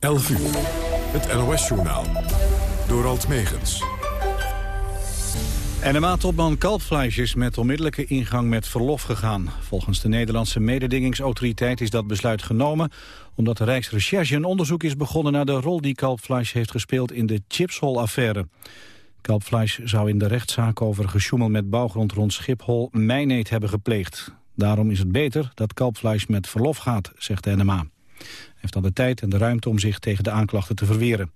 11 uur. Het NOS-journaal. Door Alt Megens. NMA-topman Kalpfleisch is met onmiddellijke ingang met verlof gegaan. Volgens de Nederlandse mededingingsautoriteit is dat besluit genomen... omdat de Rijksrecherche een onderzoek is begonnen... naar de rol die Kalpfleisch heeft gespeeld in de Chipshol-affaire. Kalpfleisch zou in de rechtszaak over gesjoemel met bouwgrond rond Schiphol... mijneet hebben gepleegd. Daarom is het beter dat Kalpfleisch met verlof gaat, zegt de NMA. Hij heeft dan de tijd en de ruimte om zich tegen de aanklachten te verweren.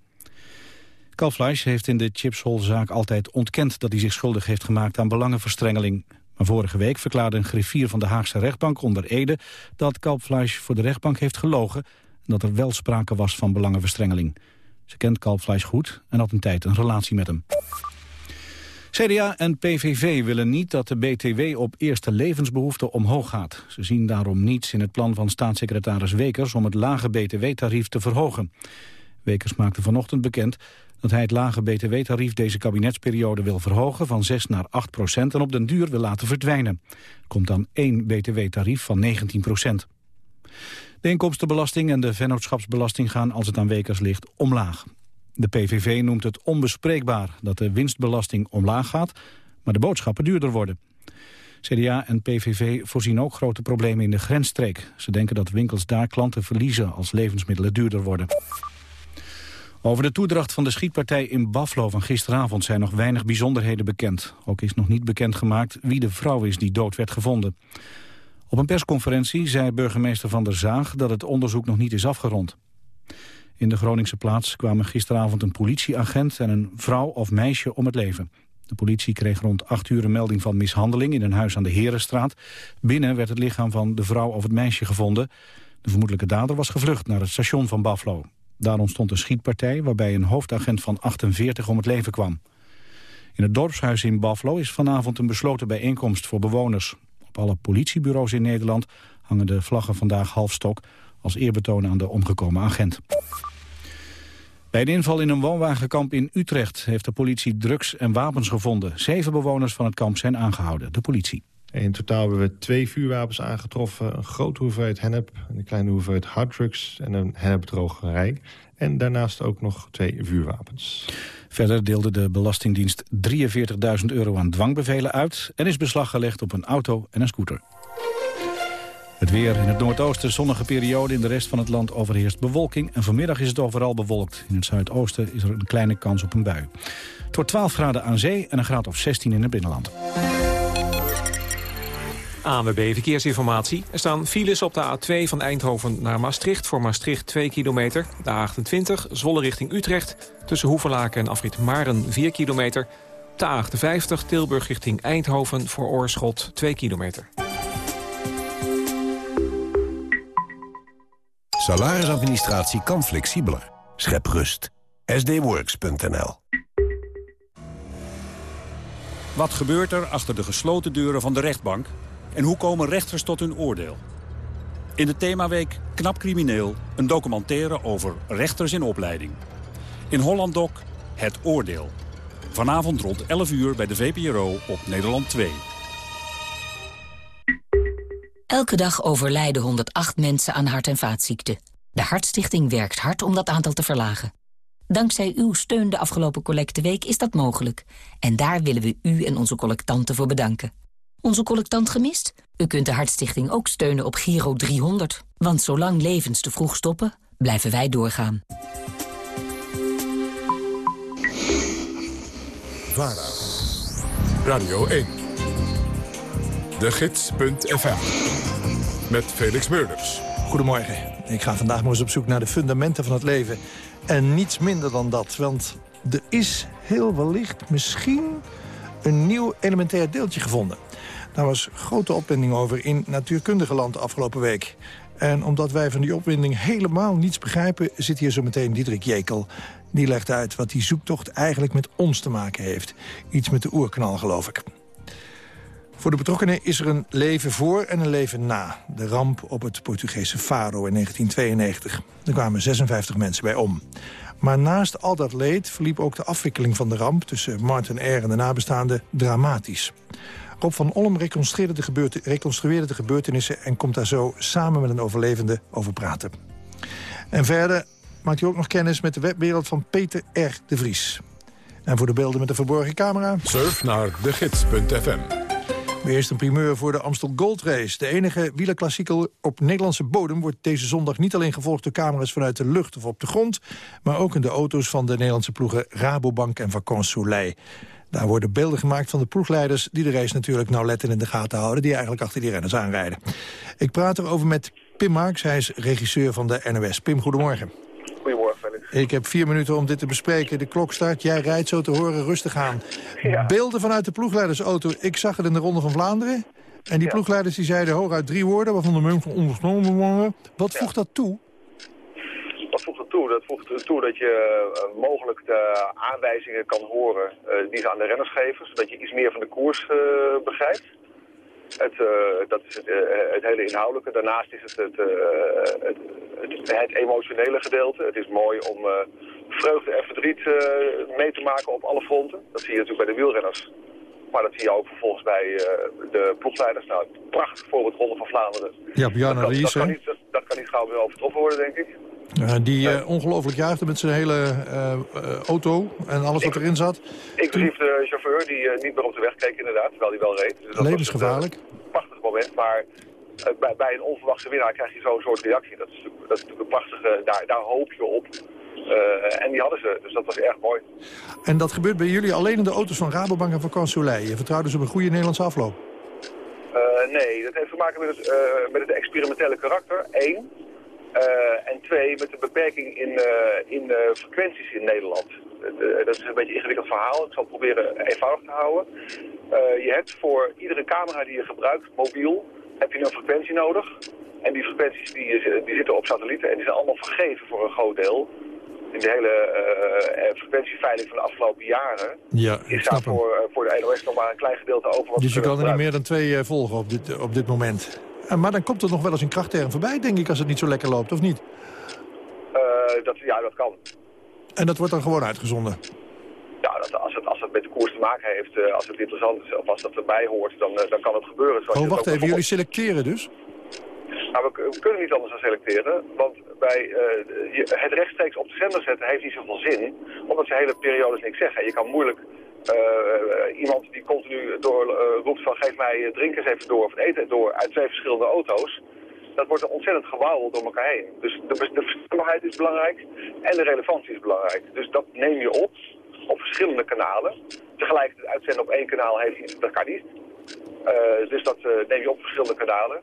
Kalfleisch heeft in de Chipshol-zaak altijd ontkend dat hij zich schuldig heeft gemaakt aan belangenverstrengeling. Maar vorige week verklaarde een griffier van de Haagse rechtbank onder Ede dat Kalfleisch voor de rechtbank heeft gelogen en dat er wel sprake was van belangenverstrengeling. Ze kent Kalfleisch goed en had een tijd een relatie met hem. CDA en PVV willen niet dat de BTW op eerste levensbehoeften omhoog gaat. Ze zien daarom niets in het plan van staatssecretaris Wekers om het lage BTW-tarief te verhogen. Wekers maakte vanochtend bekend dat hij het lage btw-tarief deze kabinetsperiode wil verhogen van 6 naar 8 procent en op den duur wil laten verdwijnen. Er komt dan één btw-tarief van 19 procent. De inkomstenbelasting en de vennootschapsbelasting gaan als het aan Wekers ligt omlaag. De PVV noemt het onbespreekbaar dat de winstbelasting omlaag gaat, maar de boodschappen duurder worden. CDA en PVV voorzien ook grote problemen in de grensstreek. Ze denken dat winkels daar klanten verliezen als levensmiddelen duurder worden. Over de toedracht van de schietpartij in Buffalo van gisteravond zijn nog weinig bijzonderheden bekend. Ook is nog niet bekendgemaakt wie de vrouw is die dood werd gevonden. Op een persconferentie zei burgemeester Van der Zaag dat het onderzoek nog niet is afgerond. In de Groningse plaats kwamen gisteravond een politieagent en een vrouw of meisje om het leven. De politie kreeg rond acht uur een melding van mishandeling in een huis aan de Herenstraat. Binnen werd het lichaam van de vrouw of het meisje gevonden. De vermoedelijke dader was gevlucht naar het station van Buffalo. Daar ontstond een schietpartij waarbij een hoofdagent van 48 om het leven kwam. In het dorpshuis in Buffalo is vanavond een besloten bijeenkomst voor bewoners. Op alle politiebureaus in Nederland hangen de vlaggen vandaag halfstok... als eerbetoon aan de omgekomen agent. Bij de inval in een woonwagenkamp in Utrecht heeft de politie drugs en wapens gevonden. Zeven bewoners van het kamp zijn aangehouden, de politie. In totaal hebben we twee vuurwapens aangetroffen. Een grote hoeveelheid hennep, een kleine hoeveelheid harddrugs en een hennepdrogerij. En daarnaast ook nog twee vuurwapens. Verder deelde de Belastingdienst 43.000 euro aan dwangbevelen uit... en is beslag gelegd op een auto en een scooter. Het weer in het noordoosten zonnige periode. In de rest van het land overheerst bewolking. En vanmiddag is het overal bewolkt. In het zuidoosten is er een kleine kans op een bui. Het wordt 12 graden aan zee en een graad of 16 in het binnenland. ANWB Verkeersinformatie. Er staan files op de A2 van Eindhoven naar Maastricht... voor Maastricht 2 kilometer. De A28 Zwolle richting Utrecht. Tussen Hoeverlaken en afrit Maren 4 kilometer. De A58 Tilburg richting Eindhoven voor Oorschot 2 kilometer. Salarisadministratie kan flexibeler. Schep rust. sdworks.nl Wat gebeurt er achter de gesloten deuren van de rechtbank... en hoe komen rechters tot hun oordeel? In de themaweek Knap Crimineel een documentaire over rechters in opleiding. In Holland Doc Het Oordeel. Vanavond rond 11 uur bij de VPRO op Nederland 2. Elke dag overlijden 108 mensen aan hart- en vaatziekten. De Hartstichting werkt hard om dat aantal te verlagen. Dankzij uw steun de afgelopen collecteweek is dat mogelijk. En daar willen we u en onze collectanten voor bedanken. Onze collectant gemist? U kunt de Hartstichting ook steunen op Giro 300. Want zolang levens te vroeg stoppen, blijven wij doorgaan. VARA. Radio 1. De Gids.fm. Met Felix Meurders. Goedemorgen. Ik ga vandaag maar eens op zoek naar de fundamenten van het leven. En niets minder dan dat. Want er is heel wellicht misschien een nieuw elementair deeltje gevonden. Daar was grote opwinding over in natuurkundige land afgelopen week. En omdat wij van die opwinding helemaal niets begrijpen... zit hier zo meteen Diederik Jekel. Die legt uit wat die zoektocht eigenlijk met ons te maken heeft. Iets met de oerknal, geloof ik. Voor de betrokkenen is er een leven voor en een leven na. De ramp op het Portugese Faro in 1992. Er kwamen 56 mensen bij om. Maar naast al dat leed verliep ook de afwikkeling van de ramp... tussen Martin R. en de nabestaanden dramatisch. Rob van Olm reconstrueerde de, gebeurtenissen... en komt daar zo samen met een overlevende over praten. En verder maakt u ook nog kennis met de webwereld van Peter R. de Vries. En voor de beelden met de verborgen camera... Surf naar degids.fm. Maar eerst een primeur voor de Amstel Gold Race. De enige wielerklassieker op Nederlandse bodem wordt deze zondag niet alleen gevolgd door camera's vanuit de lucht of op de grond, maar ook in de auto's van de Nederlandse ploegen Rabobank en Vacances Soleil. Daar worden beelden gemaakt van de ploegleiders die de race natuurlijk nauwlettend in de gaten houden, die eigenlijk achter die renners aanrijden. Ik praat erover met Pim Marks, hij is regisseur van de NOS. Pim, goedemorgen. Goedemorgen. Ik heb vier minuten om dit te bespreken. De klok start, jij rijdt zo te horen, rustig aan. Ja. Beelden vanuit de ploegleidersauto. Ik zag het in de Ronde van Vlaanderen. En die Ja. ploegleiders die zeiden hooguit drie woorden... waarvan de van waren. Wat voegt dat toe? Wat voegt er toe? Dat voegt er toe dat je eh, mogelijk de aanwijzingen kan horen eh, die ze aan de renners geven, zodat je iets meer van de koers eh, begrijpt. Het, eh, dat is het, eh, het hele inhoudelijke. Daarnaast is het het, eh, het, het, het emotionele gedeelte. Het is mooi om vreugde en verdriet mee te maken op alle fronten. Dat zie je natuurlijk bij de wielrenners. Maar dat zie je ook vervolgens bij de ploegleiders. Nou, prachtig voor het Ronde van Vlaanderen. Ja, Bjarne dat, dat, dat, kan niet gauw meer overtroffen worden, denk ik. Die eh, ongelooflijk juichte met zijn hele eh, eh, auto en alles wat erin zat. Inclusief de chauffeur die niet meer op de weg keek inderdaad, terwijl hij wel reed. Dus dat was Levensgevaarlijk. een, prachtig moment, maar bij, bij een onverwachte winnaar krijg je zo'n soort reactie. Dat is, natuurlijk- dat is natuurlijk een prachtige, daar, daar hoop je op. En die hadden ze, dus dat was erg mooi. En dat gebeurt bij jullie alleen in de auto's van Rabobank en Vacances Soleil. Je vertrouwt dus op een goede Nederlandse afloop. Nee, dat heeft te maken met het, met het experimentele karakter, één. Eh, en twee, met de beperking in, eh, in eh, frequenties in Nederland. Dat is een beetje een ingewikkeld verhaal. Ik zal het proberen eenvoudig te houden. Je hebt voor iedere camera die je gebruikt, mobiel, heb je een frequentie nodig. En die frequenties die, die zitten op satellieten en die zijn allemaal vergeven voor een groot deel. In de hele eh, frequentieveiling van de afgelopen jaren Ja, is daar voor, voor de NOS nog maar een klein gedeelte over. Wat Dus je kan er niet meer dan twee volgen op dit, op dit moment. Maar dan komt er nog wel eens een krachtterm voorbij, denk ik, als het niet zo lekker loopt, of niet? Eh, dat, ja, dat kan. En dat wordt dan gewoon uitgezonden. Ja, dat, als, het, als het met de koers te maken heeft, eh, als het interessant is of als dat erbij hoort, dan, eh, dan kan het gebeuren. Zoals Oh, wacht even, jullie selecteren dus? Nou, we, we kunnen niet anders dan selecteren, want bij het rechtstreeks op de zender zetten heeft niet zoveel zin, omdat ze hele periodes niks zeggen. Je kan moeilijk iemand die continu door eh, roept van geef mij eh, drink eens even door of eten door uit twee verschillende auto's. Dat wordt ontzettend gewauwel door elkaar heen. Dus de, de verstaanbaarheid is belangrijk en de relevantie is belangrijk. Dus dat neem je op op verschillende kanalen. Tegelijkertijd uitzenden op één kanaal heeft dat kan niet. Eh, dus dat eh, neem je op verschillende kanalen.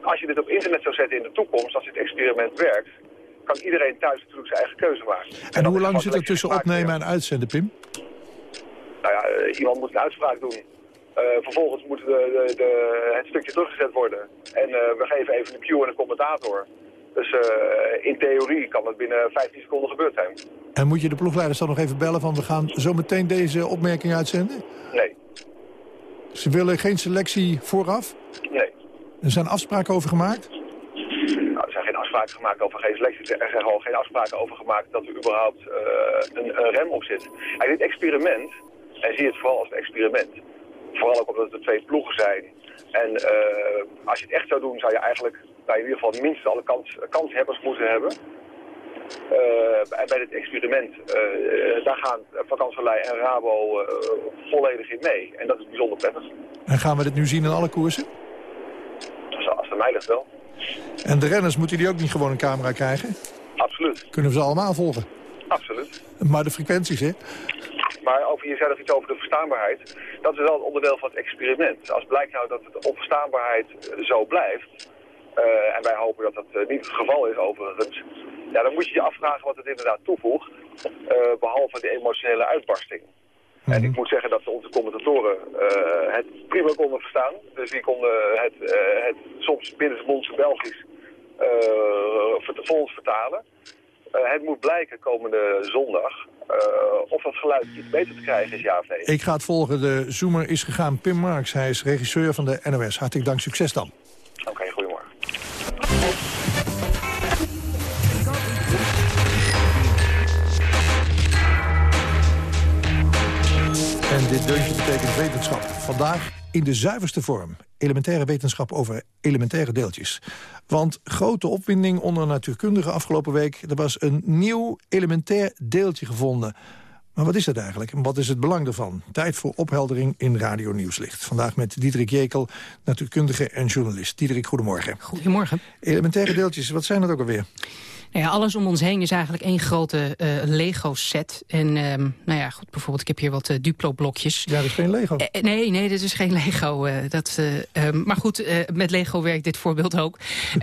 Als je dit op internet zou zetten in de toekomst, als dit experiment werkt, kan iedereen thuis natuurlijk zijn eigen keuze maken. En dat hoe lang zit er tussen opnemen en uitzenden, Pim? Nou ja, eh, iemand moet een uitspraak doen. Eh, vervolgens moet de, de, de- het stukje teruggezet worden. En eh, we geven even een cue en een commentator. Dus in theorie kan het binnen 15 seconden gebeurd zijn. En moet je de ploegleiders dan nog even bellen van... we gaan zo meteen deze opmerking uitzenden? Nee, Ze willen geen selectie vooraf? nee. Er zijn afspraken over gemaakt? Nou, er zijn geen afspraken gemaakt over geen selectie. Er zijn gewoon geen afspraken over gemaakt dat er überhaupt een, een rem op zit. En dit experiment, en zie het vooral als een experiment. Vooral ook omdat er twee ploegen zijn. En eh, als je het echt zou doen, zou je eigenlijk nou, in ieder geval minstens alle kans, kanshebbers moeten hebben. Eh, en bij dit experiment, eh, daar gaan Vakantselij en Rabo eh, volledig in mee. En dat is bijzonder prettig. En gaan we dit nu zien in alle koersen? Dus als het mij ligt wel. En de renners, moeten die ook niet gewoon een camera krijgen? Absoluut, Kunnen we ze allemaal volgen? absoluut. Maar de frequenties, hè? Maar over, je zei nog iets over de verstaanbaarheid. Dat is wel een onderdeel van het experiment. Als blijkt nou dat de onverstaanbaarheid eh, zo blijft... eh, en wij hopen dat dat eh, niet het geval is overigens... Ja, dan moet je je afvragen wat het inderdaad toevoegt... eh, behalve de emotionele uitbarsting. En ik moet zeggen dat onze commentatoren het prima konden verstaan. Dus die konden het, eh, het soms Belgisch voor ons vertalen. Het moet blijken komende zondag of dat geluid iets beter te krijgen is, ja of nee. Ik ga het volgen. De zoomer is gegaan. Pim Marks, hij is regisseur van de NOS. Hartelijk dank. Succes dan. En dit deuntje betekent wetenschap. Vandaag in de zuiverste vorm. Elementaire wetenschap over elementaire deeltjes. Want grote opwinding onder natuurkundigen afgelopen week... er was een nieuw elementair deeltje gevonden. Maar wat is dat eigenlijk en wat is het belang daarvan? Tijd voor opheldering in Radio Nieuwslicht. Vandaag met Diederik Jekel, natuurkundige en journalist. Diederik, goedemorgen. Goedemorgen. Elementaire deeltjes, wat zijn dat ook alweer? Nou ja, alles om ons heen is eigenlijk één grote uh, Lego-set. En ehm, nou ja, goed, bijvoorbeeld, ik heb hier wat uh, Duplo-blokjes. Ja, dat is geen Lego. Uh, nee, nee, dit is geen Lego. dat, um, maar goed, met Lego werkt dit voorbeeld ook.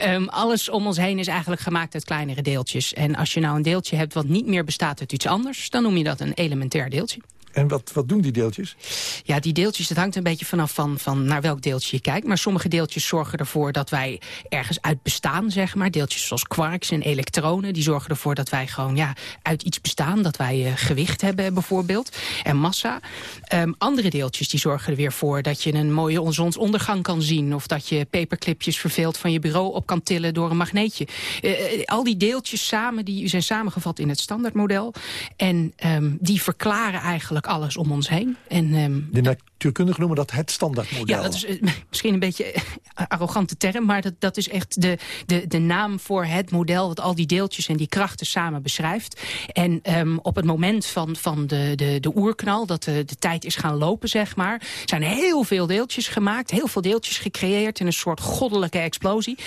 um, alles om ons heen is eigenlijk gemaakt uit kleinere deeltjes. En als je nou een deeltje hebt wat niet meer bestaat uit iets anders... dan noem je dat een elementair deeltje. En wat, wat doen die deeltjes? Ja, die deeltjes, dat hangt een beetje vanaf van, van naar welk deeltje je kijkt. Maar sommige deeltjes zorgen ervoor dat wij ergens uit bestaan, zeg maar. Deeltjes zoals quarks en elektronen, die zorgen ervoor dat wij gewoon ja, uit iets bestaan. Dat wij uh, gewicht hebben bijvoorbeeld en massa. Um, andere deeltjes die zorgen er weer voor dat je een mooie zonsondergang kan zien. Of dat je paperclipjes verveeld van je bureau op kan tillen door een magneetje. Uh, al die deeltjes samen, die zijn samengevat in het standaardmodel. En um, die verklaren eigenlijk alles om ons heen. En, um, de natuurkundigen noemen dat het standaardmodel. Ja, dat is uh, misschien een beetje uh, arrogante term... maar dat, dat is echt de, de, de naam voor het model... dat al die deeltjes en die krachten samen beschrijft. En um, op het moment van, van de, de, de oerknal, dat de, de tijd is gaan lopen, zeg maar... zijn heel veel deeltjes gemaakt, heel veel deeltjes gecreëerd... in een soort goddelijke explosie.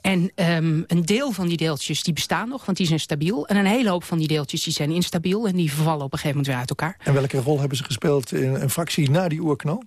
En um, een deel van die deeltjes die bestaan nog, want die zijn stabiel. En een hele hoop van die deeltjes die zijn instabiel... en die vervallen op een gegeven moment weer uit elkaar. En welke rol hebben ze gespeeld in een fractie na die oerknal?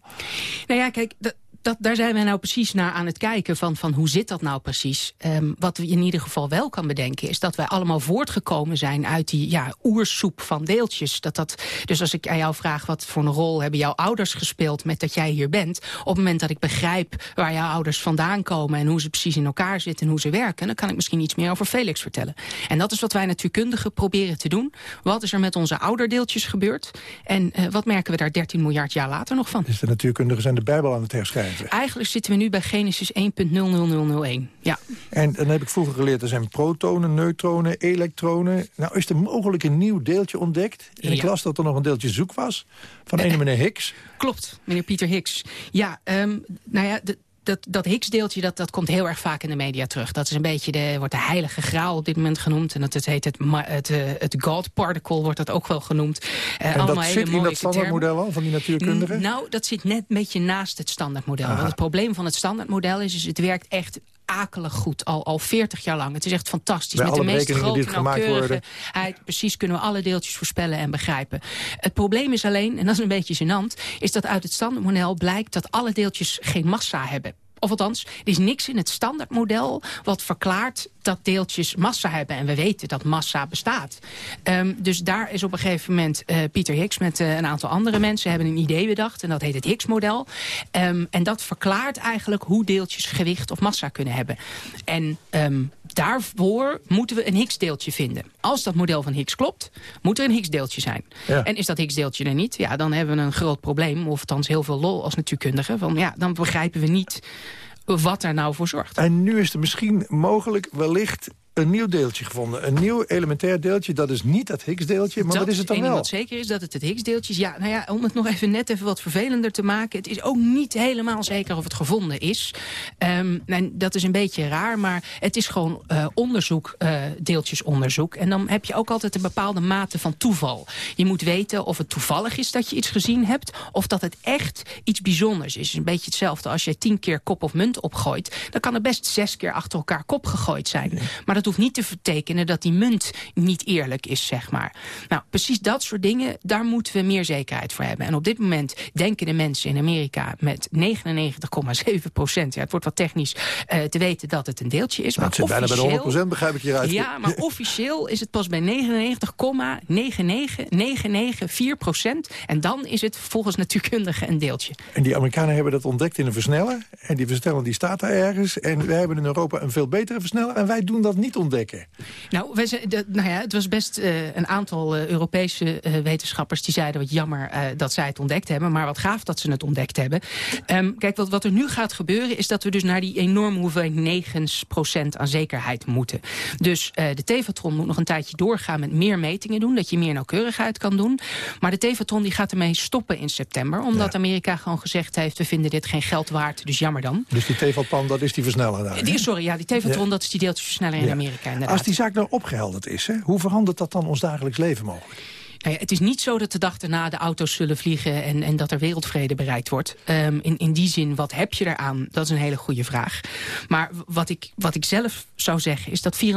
Nou ja, kijk, dat, daar zijn we nou precies naar aan het kijken van, van hoe zit dat nou precies. Um, wat we in ieder geval wel kan bedenken is dat wij allemaal voortgekomen zijn uit die ja, oersoep van deeltjes. Dat dat, dus als ik aan jou vraag wat voor een rol hebben jouw ouders gespeeld met dat jij hier bent. Op het moment dat ik begrijp waar jouw ouders vandaan komen en hoe ze precies in elkaar zitten en hoe ze werken, dan kan ik misschien iets meer over Felix vertellen. En dat is wat wij natuurkundigen proberen te doen. Wat is er met onze ouderdeeltjes gebeurd? En uh, wat merken we daar 13 miljard jaar later nog van? Dus de natuurkundigen zijn de Bijbel aan het herschrijven. Eigenlijk zitten we nu bij Genesis 1.00001. Ja. En dan heb ik vroeger geleerd, er zijn protonen, neutronen, elektronen. Nou is er mogelijk een nieuw deeltje ontdekt. En ja. ik las dat er nog een deeltje zoek was van een meneer Higgs. Klopt, meneer Pieter Higgs. Ja, um, nou ja, de, dat, dat Higgs-deeltje dat, dat komt heel erg vaak in de media terug. Dat is een beetje de, wordt de heilige graal op dit moment genoemd. En dat het heet het, het, het God particle, wordt dat ook wel genoemd. Uh, en dat zit in dat standaardmodel al, van die natuurkundigen? Nou, dat zit net een beetje naast het standaardmodel. Want het probleem van het standaardmodel is, is het werkt echt akelig goed, al, al 40 jaar lang. Het is echt fantastisch. Bij Met de meest grote nauwkeurigheid. Precies kunnen we alle deeltjes voorspellen en begrijpen. Het probleem is alleen, en dat is een beetje gênant... is dat uit het standaardmodel blijkt dat alle deeltjes geen massa hebben. Of althans, er is niks in het standaardmodel wat verklaart dat deeltjes massa hebben. En we weten dat massa bestaat. Um, dus daar is op een gegeven moment uh, Pieter Higgs met uh, een aantal andere mensen... hebben een idee bedacht en dat heet het Higgs-model. Um, en dat verklaart eigenlijk hoe deeltjes gewicht of massa kunnen hebben. En um, daarvoor moeten we een Higgs-deeltje vinden. Als dat model van Higgs klopt, moet er een Higgs-deeltje zijn. Ja. En is dat Higgs-deeltje er niet, ja, dan hebben we een groot probleem. Of althans heel veel lol als natuurkundige. Van, ja, dan begrijpen we niet wat er nou voor zorgt. En nu is er misschien mogelijk wellicht een nieuw deeltje gevonden. Een nieuw elementair deeltje. Dat is niet dat Higgs-deeltje, maar dat wat is het dan wel? wat zeker is dat het het Higgs-deeltje is. Ja, nou ja, om het nog even net even wat vervelender te maken. Het is ook niet helemaal zeker of het gevonden is. Um, en dat is een beetje raar, maar het is gewoon uh, onderzoek, uh, deeltjesonderzoek. En dan heb je ook altijd een bepaalde mate van toeval. Je moet weten of het toevallig is dat je iets gezien hebt... of dat het echt iets bijzonders is. Het is een beetje hetzelfde als je tien keer kop of munt opgooit. Dan kan er best zes keer achter elkaar kop gegooid zijn. Maar dat hoeft niet te vertekenen dat die munt niet eerlijk is, zeg maar. Nou, precies dat soort dingen, daar moeten we meer zekerheid voor hebben. En op dit moment denken de mensen in Amerika met 99,7 procent... ja, het wordt wat technisch uh, te weten dat het een deeltje is. Nou, het zit bijna bij de 100 procent, begrijp ik hieruit. Ja, maar officieel is het pas bij 99,99994 procent. En dan is het volgens natuurkundigen een deeltje. En die Amerikanen hebben dat ontdekt in een versneller. En die versneller die staat daar ergens. En wij hebben in Europa een veel betere versneller. En wij doen dat niet ontdekken? Nou, wij zijn, de, nou ja, het was best uh, een aantal uh, Europese uh, wetenschappers die zeiden wat jammer dat zij het ontdekt hebben. Maar wat gaaf dat ze het ontdekt hebben. Um, kijk, wat, wat er nu gaat gebeuren is dat we dus naar die enorme hoeveelheid 9% aan zekerheid moeten. Dus de Tevatron moet nog een tijdje doorgaan met meer metingen doen. Dat je meer nauwkeurigheid kan doen. Maar de Tevatron die gaat ermee stoppen in september. Omdat ja. Amerika gewoon gezegd heeft, we vinden dit geen geld waard. Dus jammer dan. Dus die Tevatron, dat is die versneller daar? Die, sorry, ja, die Tevatron, ja. dat is die deeltjesversneller in ja. Amerika. Als die zaak nou opgehelderd is, hè, hoe verandert dat dan ons dagelijks leven mogelijk? Nou ja, het is niet zo dat de dag daarna de auto's zullen vliegen... en, en dat er wereldvrede bereikt wordt. Um, in, in die zin, wat heb je eraan? Dat is een hele goede vraag. Maar wat ik, wat ik zelf zou zeggen... is dat 84%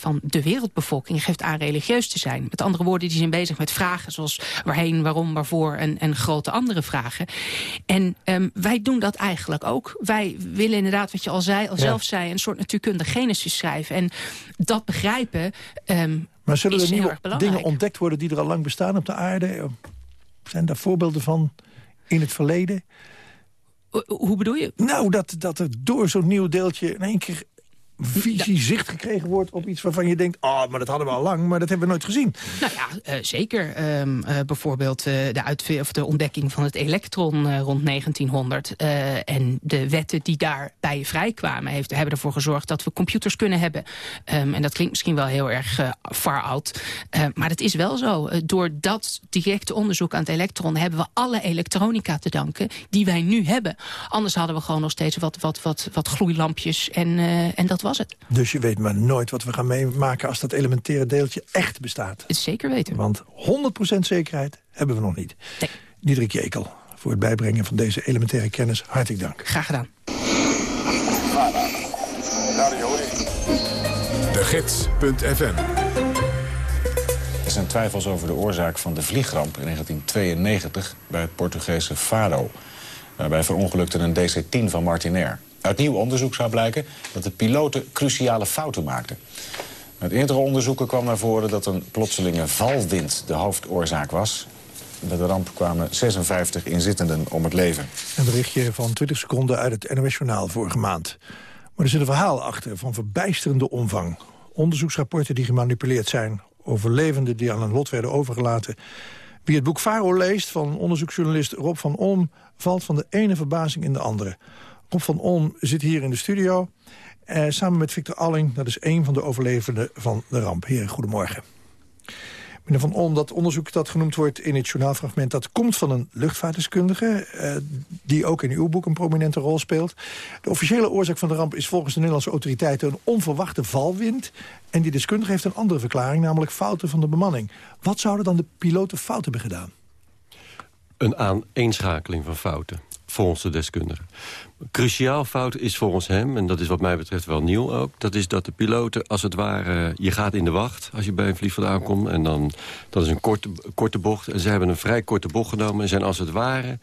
van de wereldbevolking geeft aan religieus te zijn. Met andere woorden, die zijn bezig met vragen... zoals waarheen, waarom, waarvoor en, en grote andere vragen. En um, wij doen dat eigenlijk ook. Wij willen inderdaad, wat je al zei, al ja. zelf zei... een soort natuurkundige genesis schrijven. En dat begrijpen... Um, maar zullen er nieuwe dingen ontdekt worden die er al lang bestaan op de aarde? Zijn daar voorbeelden van in het verleden? Hoe bedoel je? Nou, dat, dat er door zo'n nieuw deeltje in één keer visie, zicht gekregen wordt op iets waarvan je denkt... oh, maar dat hadden we al lang, maar dat hebben we nooit gezien. Nou ja, uh, zeker. Um, uh, bijvoorbeeld uh, de, of de ontdekking van het elektron rond 1900... en de wetten die daarbij vrijkwamen... Heeft, hebben ervoor gezorgd dat we computers kunnen hebben. Um, en dat klinkt misschien wel heel erg far out. maar het is wel zo. door dat directe onderzoek aan het elektron... hebben we alle elektronica te danken die wij nu hebben. Anders hadden we gewoon nog steeds wat, wat, wat, wat gloeilampjes en, en dat was het. Dus je weet maar nooit wat we gaan meemaken als dat elementaire deeltje echt bestaat. Zeker weten. Want 100% zekerheid hebben we nog niet. Nee. Diederik Jekel, voor het bijbrengen van deze elementaire kennis, hartelijk dank. Graag gedaan. De Gids.fm Er zijn twijfels over de oorzaak van de vliegramp in 1992 bij het Portugese Faro. Waarbij verongelukte een DC-10 van Martinair. Uit nieuw onderzoek zou blijken dat de piloten cruciale fouten maakten. Uit eerdere onderzoeken kwam naar voren dat een plotselinge valwind de hoofdoorzaak was. Bij de ramp kwamen 56 inzittenden om het leven. Een berichtje van 20 seconden uit het NOS Journaal vorige maand. Maar er zit een verhaal achter van verbijsterende omvang. Onderzoeksrapporten die gemanipuleerd zijn. Overlevenden die aan een lot werden overgelaten. Wie het boek Faro leest van onderzoeksjournalist Rob van Olm... valt van de ene verbazing in de andere. Rob van Olm zit hier in de studio. Eh, samen met Victor Alling, dat is een van de overlevenden van de ramp. Heren, goedemorgen. Meneer Van Olm, dat onderzoek dat genoemd wordt in het journaalfragment... dat komt van een luchtvaartdeskundige... Eh, die ook in uw boek een prominente rol speelt. De officiële oorzaak van de ramp is volgens de Nederlandse autoriteiten... een onverwachte valwind. En die deskundige heeft een andere verklaring, namelijk fouten van de bemanning. Wat zouden dan de piloten fout hebben gedaan? Een aaneenschakeling van fouten volgens de deskundigen. Cruciaal fout is volgens hem, en dat is wat mij betreft wel nieuw ook... dat is dat de piloten, als het ware, je gaat in de wacht... als je bij een vliegveld aankomt, en dan, dat is een korte, korte bocht... en ze hebben een vrij korte bocht genomen... en zijn als het ware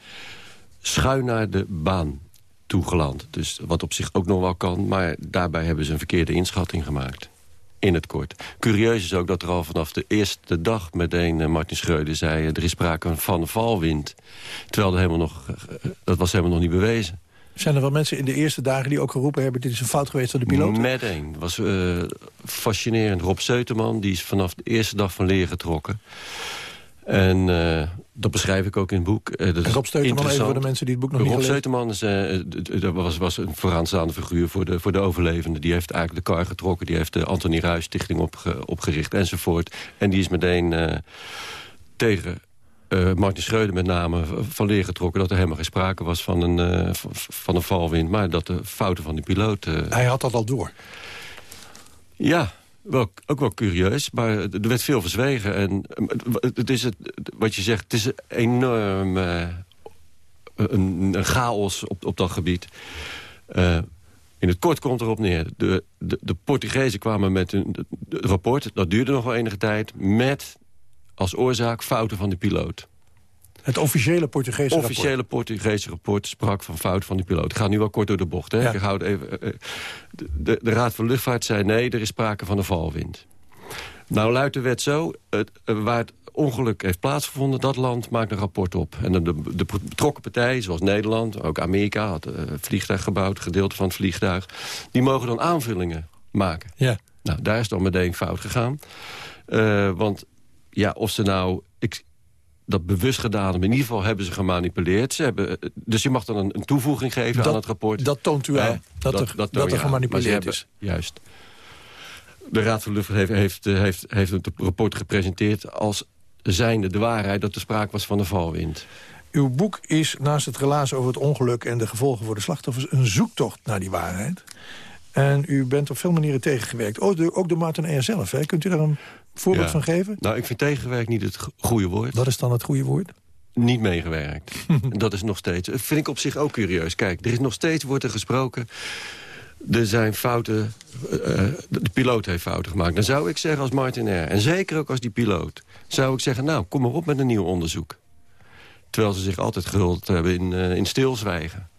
schuin naar de baan toegeland. Dus wat op zich ook nog wel kan, maar daarbij hebben ze een verkeerde inschatting gemaakt in het kort. Curieus is ook dat er al vanaf de eerste dag meteen uh, Martin Schreuder zei... Uh, er is sprake van valwind. Terwijl er helemaal nog, dat was helemaal nog niet bewezen. Zijn er wel mensen in de eerste dagen die ook geroepen hebben... dit is een fout geweest van de piloot? Meteen. Het was fascinerend. Rob Seuterman die is vanaf de eerste dag van leer getrokken. En uh, dat beschrijf ik ook in het boek. Uh, dat Rob Steuteman, even voor de mensen die het boek nog Rob niet gelezen Rob is, was, was een vooraanstaande figuur voor de, voor de overlevenden. Die heeft eigenlijk de kar getrokken. Die heeft de Antonie Ruijs Stichting opge, opgericht enzovoort. En die is meteen tegen Martin Schreuder met name van leer getrokken... dat er helemaal geen sprake was van een, van een valwind... maar dat de fouten van die piloot... Hij had dat al door? Ja, wel, ook wel curieus, maar er werd veel verzwegen. En het is het, wat je zegt, het is enorm uh, een, een, chaos op, op dat gebied. Uh, in het kort komt erop neer. De, de, de Portugezen kwamen met een rapport, dat duurde nog wel enige tijd... met als oorzaak fouten van de piloot. Het officiële Portugese officiële rapport. Portugese rapport sprak van fout van die piloot. Ik ga nu wel kort door de bocht. Hè? Ja. Ik even, uh, de, de, Raad van Luchtvaart zei nee, er is sprake van een valwind. Nou luidt de wet zo, het, waar het ongeluk heeft plaatsgevonden... dat land maakt een rapport op. En de, de, de betrokken partijen, zoals Nederland, ook Amerika... had een vliegtuig gebouwd, gedeelte van het vliegtuig... die mogen dan aanvullingen maken. Ja. Nou, daar is dan meteen fout gegaan. Uh, want ja, of ze nou... Ik, dat bewust gedaan hebben. In ieder geval hebben ze gemanipuleerd. Ze hebben, dus je mag dan een, een toevoeging geven aan het rapport. Dat toont u aan, dat, er, dat, dat er gemanipuleerd is. Juist. De Raad van Luchtvaart heeft, heeft, heeft, heeft het rapport gepresenteerd... als zijnde de waarheid dat er sprake was van de valwind. Uw boek is naast het relaas over het ongeluk... en de gevolgen voor de slachtoffers... een zoektocht naar die waarheid. En u bent op veel manieren tegengewerkt. Ook de, ook de Martin R. zelf. Hè? Kunt u daar een voorbeeld van geven? Nou, ik vind tegengewerkt niet het goede woord. Wat is dan het goede woord? Niet meegewerkt. dat is nog steeds... Dat vind ik op zich ook curieus. Kijk, er is nog steeds, wordt er gesproken... Er zijn fouten... Uh, de piloot heeft fouten gemaakt. Dan zou ik zeggen als Martin. En zeker ook als die piloot... zou ik zeggen, nou, kom maar op met een nieuw onderzoek. Terwijl ze zich altijd gehuld hebben in, uh, in stilzwijgen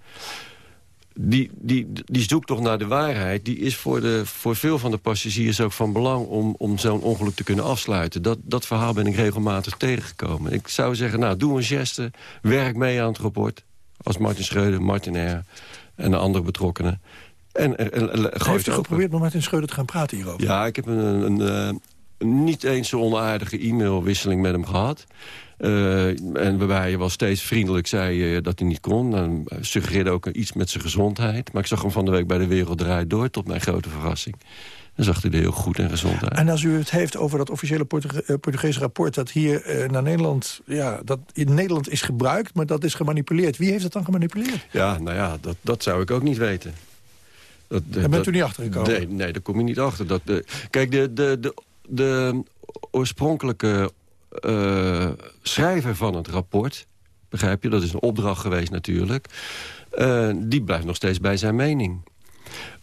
die, die, die zoektocht naar de waarheid... die is voor, de, voor veel van de passagiers ook van belang... om, om zo'n ongeluk te kunnen afsluiten. Dat, dat verhaal ben ik regelmatig tegengekomen. Ik zou zeggen, nou, doe een geste. Werk mee aan het rapport. Als Martin Schreuder, Martin R. en de andere betrokkenen. En, en, en, Heeft u geprobeerd met Martin Schreuder te gaan praten hierover? Ja, ik heb een, een, een, een niet eens zo onaardige e-mailwisseling met hem gehad. Uh, en waarbij hij wel steeds vriendelijk zei uh, dat hij niet kon. En suggereerde ook iets met zijn gezondheid. Maar ik zag hem van de week bij de Wereld Draait Door, tot mijn grote verrassing. Dan zag hij er heel goed en gezond uit. En als u het heeft over dat officiële uh, Portugese rapport... dat hier naar Nederland, ja, dat in Nederland is gebruikt... maar dat is gemanipuleerd. Wie heeft dat dan gemanipuleerd? Ja, nou ja, dat, dat zou ik ook niet weten. Dat, Daar bent u niet achtergekomen? Nee, nee, daar kom je niet achter. Dat, kijk, de, de, de, de oorspronkelijke uh, schrijver van het rapport... begrijp je, dat is een opdracht geweest natuurlijk... Uh, die blijft nog steeds bij zijn mening.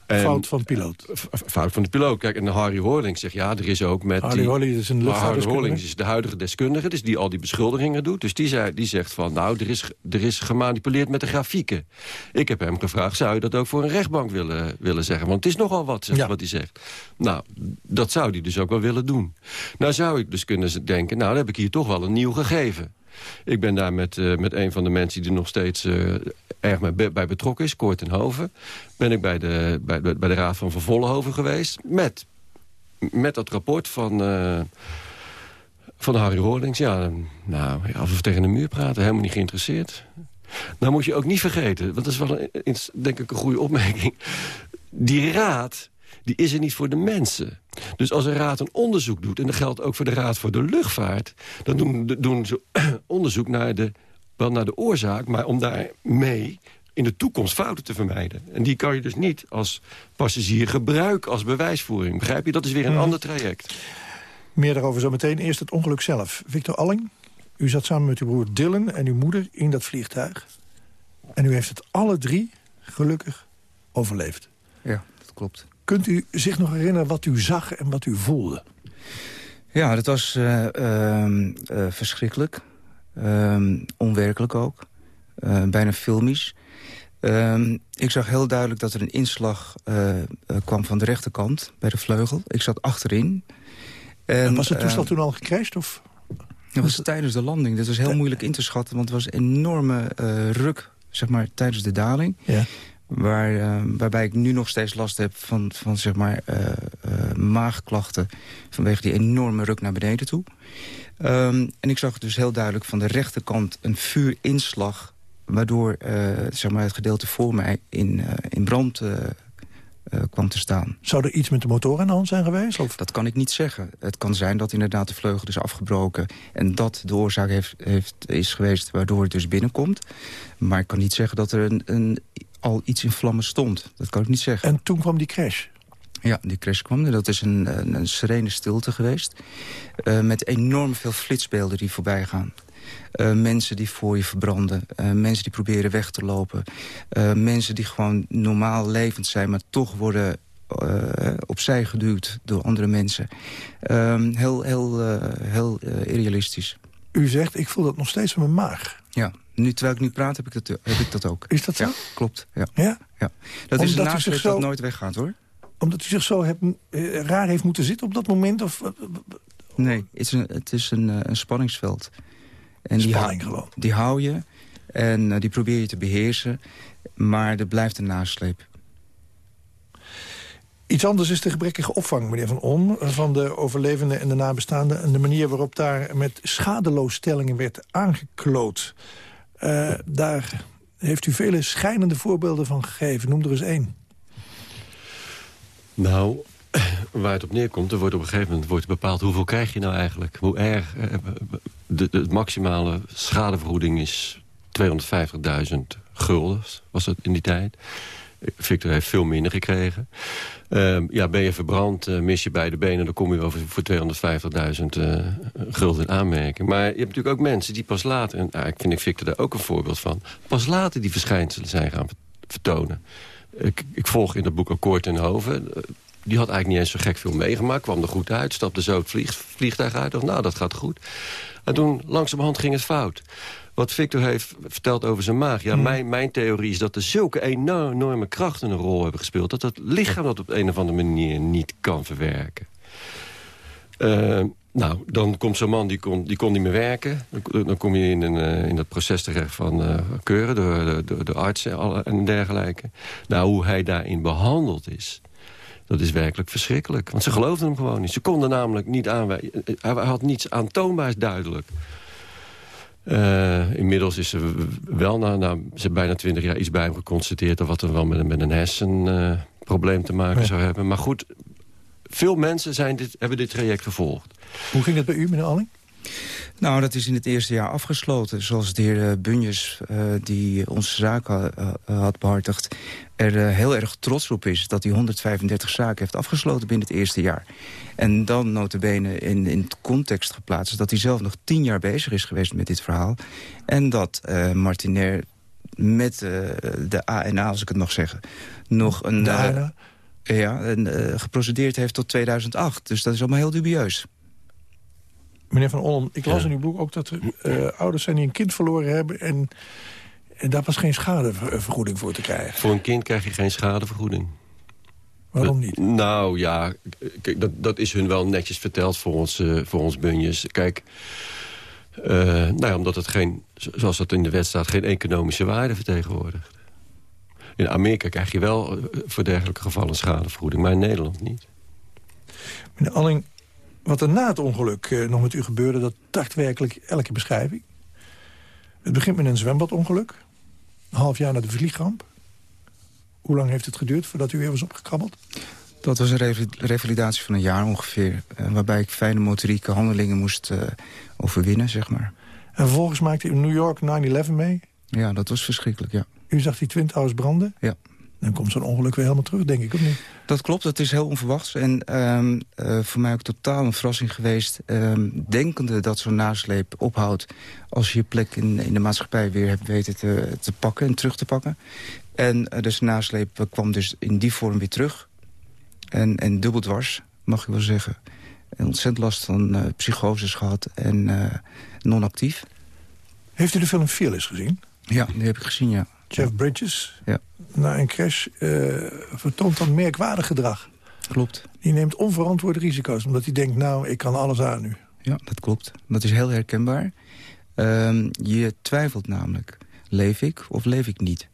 Fout van de piloot. Fout van de piloot. Kijk, en Harry Horling zegt, ja, er is ook met... Harry die, Horling is een Harry Horling is de huidige deskundige, dus die al die beschuldigingen doet. Dus die, zei, die zegt van, nou, er is, er is gemanipuleerd met de grafieken. Ik heb hem gevraagd, zou je dat ook voor een rechtbank willen, willen zeggen? Want het is nogal wat, zegt, wat hij zegt. Nou, dat zou hij dus ook wel willen doen. Nou zou ik dus kunnen denken, nou, dan heb ik hier toch wel een nieuw gegeven. Ik ben daar met, uh, met een van de mensen die er nog steeds uh, erg bij, betrokken is, Koort en Hoven. Ben ik bij de, bij, bij de Raad van Vervollenhoven geweest met, met dat rapport van... Uh, van Harry Roorlings, ja, nou, als we tegen de muur praten, helemaal niet geïnteresseerd. Nou moet je ook niet vergeten, want dat is wel denk ik een goede opmerking. Die raad die is er niet voor de mensen. Dus als een raad een onderzoek doet... en dat geldt ook voor de Raad voor de Luchtvaart... dan doen, doen ze onderzoek naar de, wel naar de oorzaak... maar om daarmee in de toekomst fouten te vermijden. En die kan je dus niet als passagier gebruiken als bewijsvoering. Begrijp je? Dat is weer een mhm. ander traject. Meer daarover zo meteen. Eerst het ongeluk zelf. Victor Alling, u zat samen met uw broer Dylan en uw moeder in dat vliegtuig. En u heeft het alle drie gelukkig overleefd. Ja, dat klopt. Kunt u zich nog herinneren wat u zag en wat u voelde? Ja, dat was uh, uh, verschrikkelijk. Ehm, onwerkelijk ook. Eh, bijna filmisch. Ehm, ik zag heel duidelijk dat er een inslag kwam van de rechterkant bij de vleugel. Ik zat achterin. En, was het toestel toen al gecrashed? Of? Dat was tijdens de landing. Dat was heel moeilijk in te schatten, want het was een enorme ruk zeg maar, tijdens de daling. Ja. Waar, uh, waarbij ik nu nog steeds last heb van, van zeg maar, uh, uh, maagklachten... vanwege die enorme ruk naar beneden toe. Um, en ik zag dus heel duidelijk van de rechterkant een vuurinslag... waardoor zeg maar, het gedeelte voor mij in, in brand kwam te staan. Zou er iets met de motor aan de hand zijn geweest? Of? Dat kan ik niet zeggen. Het kan zijn dat inderdaad de vleugel is afgebroken... en dat de oorzaak heeft, heeft, is geweest waardoor het dus binnenkomt. Maar ik kan niet zeggen dat er een, een al iets in vlammen stond. Dat kan ik niet zeggen. En toen kwam die crash? Ja, die crash kwam. Dat is een, een, een serene stilte geweest. Uh, met enorm veel flitsbeelden die voorbij gaan. Uh, mensen die voor je verbranden. Uh, mensen die proberen weg te lopen. mensen die gewoon normaal levend zijn... maar toch worden opzij geduwd door andere mensen. Ehm, heel heel, heel irrealistisch. U zegt, ik voel dat nog steeds van mijn maag. Ja, nu, terwijl ik nu praat, heb ik dat, heb ik dat ook. Is dat zo? Ja, klopt. Ja. ja? ja. Dat is een nasleep zo... dat nooit weggaat, hoor. Omdat u zich zo hebt, eh, raar heeft moeten zitten op dat moment? Of... Nee, het is een, het is een, eh, een spanningsveld. En Spanning die, gewoon? Die hou je en uh, die probeer je te beheersen. Maar er blijft een nasleep. Iets anders is de gebrekkige opvang, meneer Van On... van de overlevenden en de nabestaanden... en de manier waarop daar met schadeloosstellingen werd aangekloot. Uh, daar heeft u vele schijnende voorbeelden van gegeven. Noem er eens één. Nou, waar het op neerkomt, er wordt op een gegeven moment wordt bepaald... hoeveel krijg je nou eigenlijk? Hoe erg? Eh, de, de maximale schadevergoeding is 250.000 gulden, was het in die tijd. Victor heeft veel minder gekregen. Uh, ja, ben je verbrand, uh, mis je beide benen... dan kom je over voor 250.000 uh, gulden aanmerking. Maar je hebt natuurlijk ook mensen die pas later... en uh, ik vind ik Victor daar ook een voorbeeld van... pas later die verschijnselen zijn gaan vertonen. Ik, ik volg in het boek Akkoord en Hoven... die had eigenlijk niet eens zo gek veel meegemaakt. Kwam er goed uit, stapte zo het vliegtuig uit. Dacht, nou, dat gaat goed. En toen langzamerhand ging het fout wat Victor heeft verteld over zijn maag. Ja, hmm. mijn, mijn theorie is dat er zulke enorme krachten een rol hebben gespeeld... dat het lichaam dat op een of andere manier niet kan verwerken. Uh, nou, dan komt zo'n man, die kon, die kon niet meer werken. Dan, dan kom je in, een, uh, in dat proces terecht van uh, keuren door, door, door de artsen en dergelijke. Nou, hoe hij daarin behandeld is... Dat is werkelijk verschrikkelijk. Want ze geloofden hem gewoon niet. Ze konden namelijk niet aanwijzen. Hij had niets aantoonbaars duidelijk. Uh, inmiddels is er wel na, na ze bijna twintig jaar iets bij hem geconstateerd... wat er wel met, met een hersenprobleem uh, te maken zou hebben. Maar goed, veel mensen zijn dit, hebben dit traject gevolgd. Hoe ging het bij u, meneer Alling? Nou, dat is in het eerste jaar afgesloten. Zoals de heer eh, Bunjes, uh, die onze zaak ha had behartigd... er uh, heel erg trots op is dat hij 135 zaken heeft afgesloten binnen het eerste jaar. En dan notabene in, in het context geplaatst... dat hij zelf nog tien jaar bezig is geweest met dit verhaal. En dat uh, Martinair met de ANA, als ik het mag zeggen... nog een... Ja, en, geprocedeerd heeft tot 2008. Dus dat is allemaal heel dubieus. Meneer Van Ollen, ik las in uw boek ook dat er uh, ouders zijn die een kind verloren hebben... En, en daar was geen schadevergoeding voor te krijgen. Voor een kind krijg je geen schadevergoeding. Waarom niet? Nou ja, kijk, dat, dat is hun wel netjes verteld voor ons, uh, voor ons bunjes. Kijk, uh, nou ja, omdat het geen, zoals dat in de wet staat... geen economische waarde vertegenwoordigt. In Amerika krijg je wel voor dergelijke gevallen schadevergoeding... maar in Nederland niet. Meneer Alling, wat er na het ongeluk uh, nog met u gebeurde... dat tart werkelijk elke beschrijving. Het begint met een zwembadongeluk. Een half jaar na de vliegramp. Hoe lang heeft het geduurd voordat u weer was opgekrabbeld? Dat was een revalidatie van een jaar ongeveer. Uh, waarbij ik fijne motorieke handelingen moest uh, overwinnen, zeg maar. En vervolgens maakte u in New York 9-11 mee? Ja, dat was verschrikkelijk, ja. U zag die Twin Towers branden? Ja. Dan komt zo'n ongeluk weer helemaal terug, denk ik, of niet? Dat klopt, dat is heel onverwachts. En um, uh, voor mij ook totaal een verrassing geweest. Um, denkende dat zo'n nasleep ophoudt... als je je plek in, in de maatschappij weer hebt weten te, te pakken en terug te pakken. En uh, dus nasleep kwam dus in die vorm weer terug. En, en dubbel dwars, mag ik wel zeggen. En ontzettend last van uh, psychoses gehad en non-actief. Heeft u de film Fearless gezien? Ja, die heb ik gezien, ja. Jeff Bridges, ja. na een crash, uh, vertoont dan merkwaardig gedrag. Klopt. Die neemt onverantwoorde risico's, omdat hij denkt, nou, ik kan alles aan nu. Ja, dat klopt. Dat is heel herkenbaar. Uh, je twijfelt namelijk, leef ik of leef ik niet?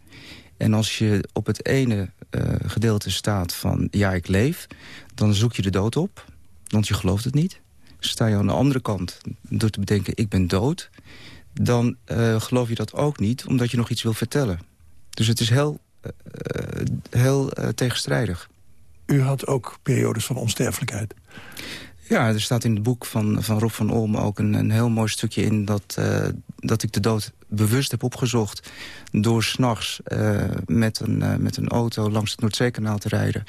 En als je op het ene uh, gedeelte staat van, ja, ik leef... dan zoek je de dood op, want je gelooft het niet. Sta je aan de andere kant door te bedenken, ik ben dood dan uh, geloof je dat ook niet, omdat je nog iets wil vertellen. Dus het is heel, uh, heel uh, tegenstrijdig. U had ook periodes van onsterfelijkheid. Ja, er staat in het boek van, van Rob van Olm ook een, een heel mooi stukje in... Dat, dat ik de dood bewust heb opgezocht door s'nachts met, een, met een auto langs het Noordzeekanaal te rijden.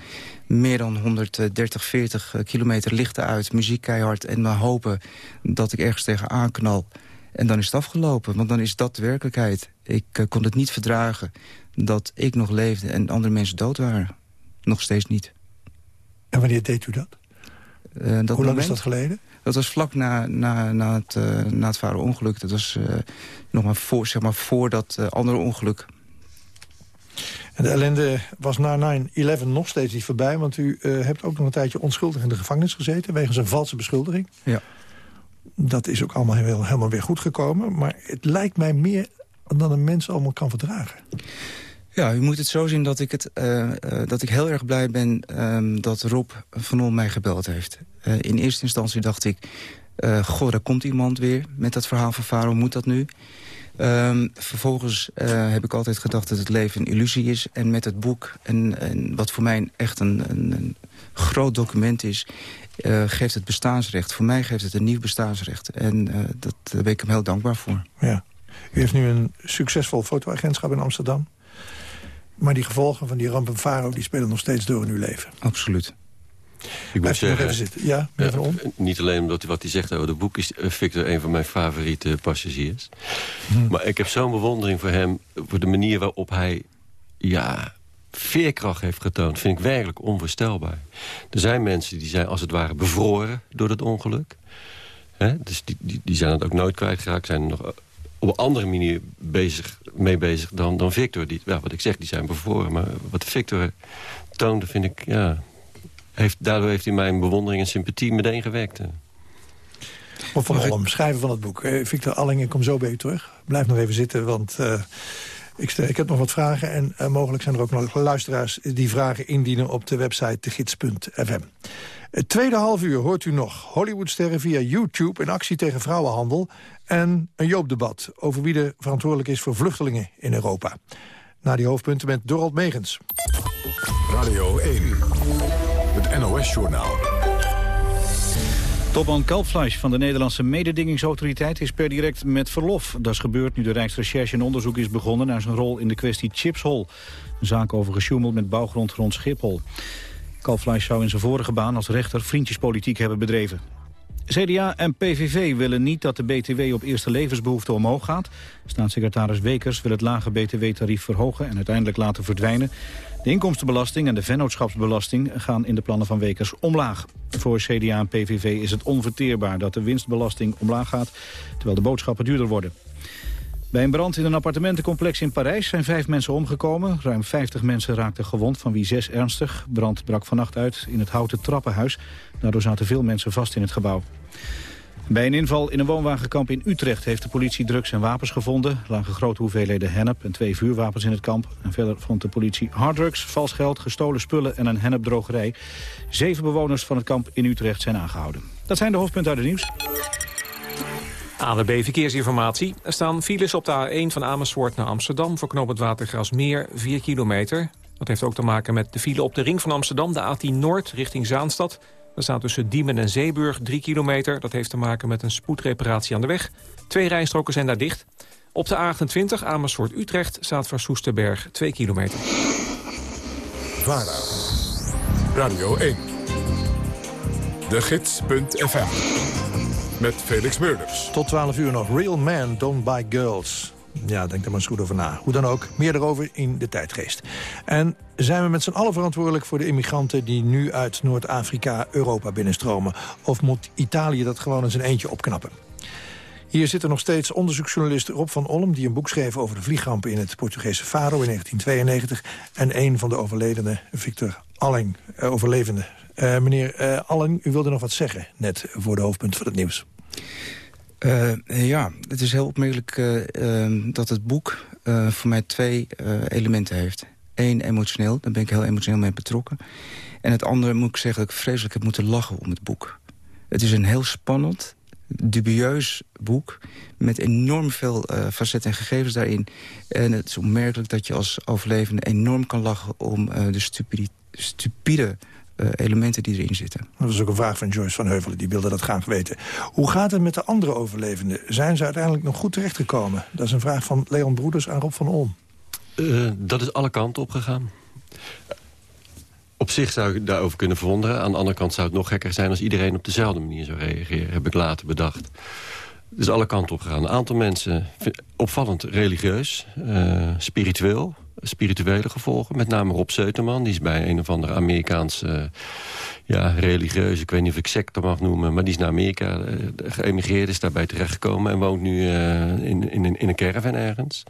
Meer dan 130, 40 kilometer lichten uit, muziek keihard... en dan hopen dat ik ergens tegen aanknal... En dan is het afgelopen, want dan is dat de werkelijkheid. Ik uh, kon het niet verdragen dat ik nog leefde en andere mensen dood waren. Nog steeds niet. En wanneer deed u dat? Uh, dat Hoe lang moment, is dat geleden? Dat was vlak na, na, na, het, uh, na het zware ongeluk. Dat was nog maar voor, zeg maar voor dat andere ongeluk. En de ellende was na 9-11 nog steeds niet voorbij... want u hebt ook nog een tijdje onschuldig in de gevangenis gezeten... wegens een valse beschuldiging. Ja. Dat is ook allemaal helemaal weer goed gekomen. Maar het lijkt mij meer dan een mens allemaal kan verdragen. Ja, u moet het zo zien dat ik, het, uh, dat ik heel erg blij ben uh, dat Rob van Ol mij gebeld heeft. Uh, in eerste instantie dacht ik, goh, daar komt iemand weer met dat verhaal van Faro, moet dat nu? Um, vervolgens heb ik altijd gedacht dat het leven een illusie is. En met het boek, en, en wat voor mij echt een, een groot document is... geeft het bestaansrecht. Voor mij geeft het een nieuw bestaansrecht. En dat, daar ben ik hem heel dankbaar voor. Ja. U heeft nu een succesvol fotoagentschap in Amsterdam. Maar die gevolgen van die ramp en Faro die spelen nog steeds door in uw leven. Absoluut. Ik moet zeggen, even zitten. Ja, ja niet alleen omdat wat hij zegt over het boek... is eh, Victor een van mijn favoriete passagiers. Hm. Maar ik heb zo'n bewondering voor hem... voor de manier waarop hij ja, veerkracht heeft getoond. vind ik werkelijk onvoorstelbaar. Er zijn mensen die zijn als het ware bevroren door dat ongeluk. He? Dus die, die, die zijn het ook nooit kwijtgeraakt. Zijn nog op een andere manier bezig, mee bezig dan, dan Victor. Die, ja, wat ik zeg, die zijn bevroren. Maar wat Victor toonde, vind ik... Ja, heeft, daardoor heeft hij mijn bewondering en sympathie meteen gewekt. Of van Olm, schrijven van het boek. Eh, Victor Alling, ik kom zo bij u terug. Blijf nog even zitten, want uh, ik, ik, heb nog wat vragen. En uh, mogelijk zijn er ook nog luisteraars die vragen indienen op de website tegids.fm. Het tweede half uur hoort u nog Hollywoodsterren via YouTube... in actie tegen vrouwenhandel en een Joopdebat... over wie er verantwoordelijk is voor vluchtelingen in Europa. Na die hoofdpunten met Dorald Megens. Radio 1, het NOS-journaal. Topman Kalpfleisch van de Nederlandse mededingingsautoriteit is per direct met verlof. Dat is gebeurd nu de Rijksrecherche een onderzoek is begonnen naar zijn rol in de kwestie Chipshol. Een zaak over gesjoemeld met bouwgrond rond Schiphol. Kalfleisch zou in zijn vorige baan als rechter vriendjespolitiek hebben bedreven. CDA en PVV willen niet dat de BTW op eerste levensbehoeften omhoog gaat. Staatssecretaris Wekers wil het lage BTW-tarief verhogen en uiteindelijk laten verdwijnen. De inkomstenbelasting en de vennootschapsbelasting gaan in de plannen van Wekers omlaag. Voor CDA en PVV is het onverteerbaar dat de winstbelasting omlaag gaat, terwijl de boodschappen duurder worden. Bij een brand in een appartementencomplex in Parijs zijn vijf mensen omgekomen. Ruim 50 mensen raakten gewond, van wie zes ernstig. Brand brak vannacht uit in het houten trappenhuis. Daardoor zaten veel mensen vast in het gebouw. Bij een inval in een woonwagenkamp in Utrecht heeft de politie drugs en wapens gevonden. Lagen grote hoeveelheden hennep en twee vuurwapens in het kamp. En verder vond de politie harddrugs, vals geld, gestolen spullen en een hennepdrogerij. Zeven bewoners van het kamp in Utrecht zijn aangehouden. Dat zijn de hoofdpunten uit het nieuws. ANWB Verkeersinformatie. Er staan files op de A1 van Amersfoort naar Amsterdam... voor knoop het Watergrasmeer, 4 kilometer. Dat heeft ook te maken met de file op de ring van Amsterdam... de A10 Noord richting Zaanstad. Er staat tussen Diemen en Zeeburg 3 kilometer. Dat heeft te maken met een spoedreparatie aan de weg. Twee rijstroken zijn daar dicht. Op de A28 Amersfoort-Utrecht staat voor Soesterberg 2 kilometer. VARA, Radio 1, de gids.fm met Felix Meurders. Tot 12 uur nog. Real Men Don't Buy Girls. Ja, denk er maar eens goed over na. Hoe dan ook, meer erover in de tijdgeest. En zijn we met z'n allen verantwoordelijk voor de immigranten... die nu uit Noord-Afrika Europa binnenstromen? Of moet Italië dat gewoon in zijn eentje opknappen? Hier zit er nog steeds onderzoeksjournalist Rob van Olm... die een boek schreef over de vliegrampen in het Portugese Faro in 1992... en een van de overledenen, Victor Alling, uh, overlevende. Uh, meneer uh, Alling, u wilde nog wat zeggen, net voor de hoofdpunt van het nieuws. Ja, het is heel opmerkelijk ehm, dat het boek voor mij twee elementen heeft. Eén, emotioneel, daar ben ik heel emotioneel mee betrokken. En het andere moet ik zeggen dat ik vreselijk heb moeten lachen om het boek. Het is een heel spannend, dubieus boek... met enorm veel facetten en gegevens daarin. En het is opmerkelijk dat je als overlevende enorm kan lachen... om de stupide, stupide uh, elementen die erin zitten. Dat was ook een vraag van Joyce van Heuvelen, die wilde dat graag weten. Hoe gaat het met de andere overlevenden? Zijn ze uiteindelijk nog goed terechtgekomen? Dat is een vraag van Leon Broeders aan Rob van Olm. dat is alle kanten opgegaan. Op zich zou ik daarover kunnen verwonderen. Aan de andere kant zou het nog gekker zijn... als iedereen op dezelfde manier zou reageren, heb ik later bedacht. Het is alle kanten op gegaan. Een aantal mensen, opvallend religieus, uh, spiritueel, spirituele gevolgen. Met name Rob Seuterman, die is bij een of andere Amerikaanse ja, religieuze... ik weet niet of ik secte mag noemen, maar die is naar Amerika uh, geëmigreerd... is daarbij terechtgekomen en woont nu uh, in, in, in een caravan ergens.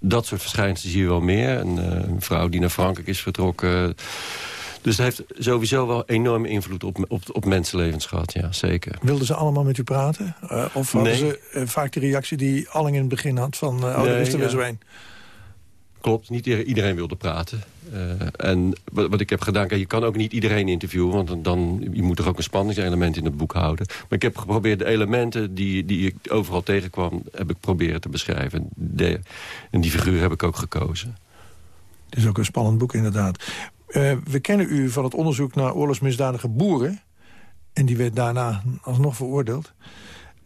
dat soort verschijnselen zie je wel meer. Een, een vrouw die naar Frankrijk is vertrokken... Dus het heeft sowieso wel enorme invloed op, op, op mensenlevens gehad, ja, zeker. Wilden ze allemaal met u praten? Uh, of hadden ze uh, vaak de reactie die Alling in het begin had van... Oh, nee, is er weer zo een? Klopt, niet iedereen wilde praten. Uh, en wat, wat, ik heb gedaan, je kan ook niet iedereen interviewen... want dan, je moet toch ook een spanningselement in het boek houden. Maar ik heb geprobeerd de elementen die, die ik overal tegenkwam... heb ik proberen te beschrijven. De, en die figuur heb ik ook gekozen. Het is ook een spannend boek, inderdaad. Uh, we kennen u van het onderzoek naar oorlogsmisdadige boeren... en die werd daarna alsnog veroordeeld...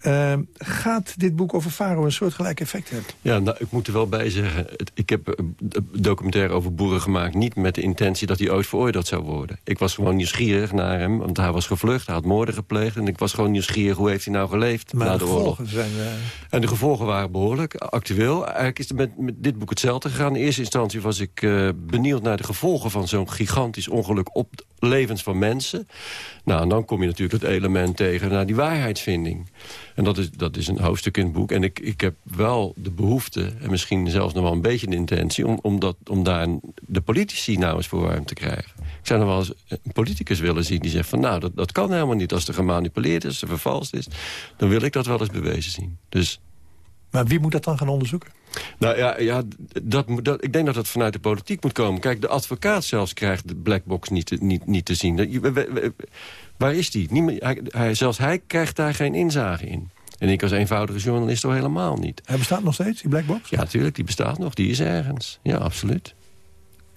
Uh, gaat dit boek over Faro een soortgelijk effect hebben? Ja, nou, ik moet er wel bij zeggen... ik heb een documentaire over boeren gemaakt... niet met de intentie dat hij ooit veroordeeld zou worden. Ik was gewoon nieuwsgierig naar hem, want hij was gevlucht. Hij had moorden gepleegd. En ik was gewoon nieuwsgierig, hoe heeft hij nou geleefd maar na de, de oorlog. Zijn, uh... En de gevolgen waren behoorlijk actueel. Eigenlijk is het met, met dit boek hetzelfde gegaan. In eerste instantie was ik uh, benieuwd naar de gevolgen... van zo'n gigantisch ongeluk op levens van mensen. Nou, en dan kom je natuurlijk het element tegen naar die waarheidsvinding. En dat is, dat is een hoofdstuk in het boek. En ik, ik heb wel de behoefte, en misschien zelfs nog wel een beetje de intentie... om, om, dat, om daar de politici nou eens voor warm te krijgen. Ik zou nog wel eens een politicus willen zien die zegt van... nou, dat, dat kan helemaal niet. Als er gemanipuleerd is, er vervalst is... dan wil ik dat wel eens bewezen zien. Dus... Maar wie moet dat dan gaan onderzoeken? Nou ja, ja dat, dat, ik denk dat dat vanuit de politiek moet komen. Kijk, de advocaat zelfs krijgt de blackbox niet, niet, niet te zien. Waar is die? Niemand, hij, hij, zelfs hij krijgt daar geen inzage in. En ik als eenvoudige journalist toch helemaal niet. Hij bestaat nog steeds, die blackbox? Ja, natuurlijk, die bestaat nog. Die is ergens. Ja, absoluut.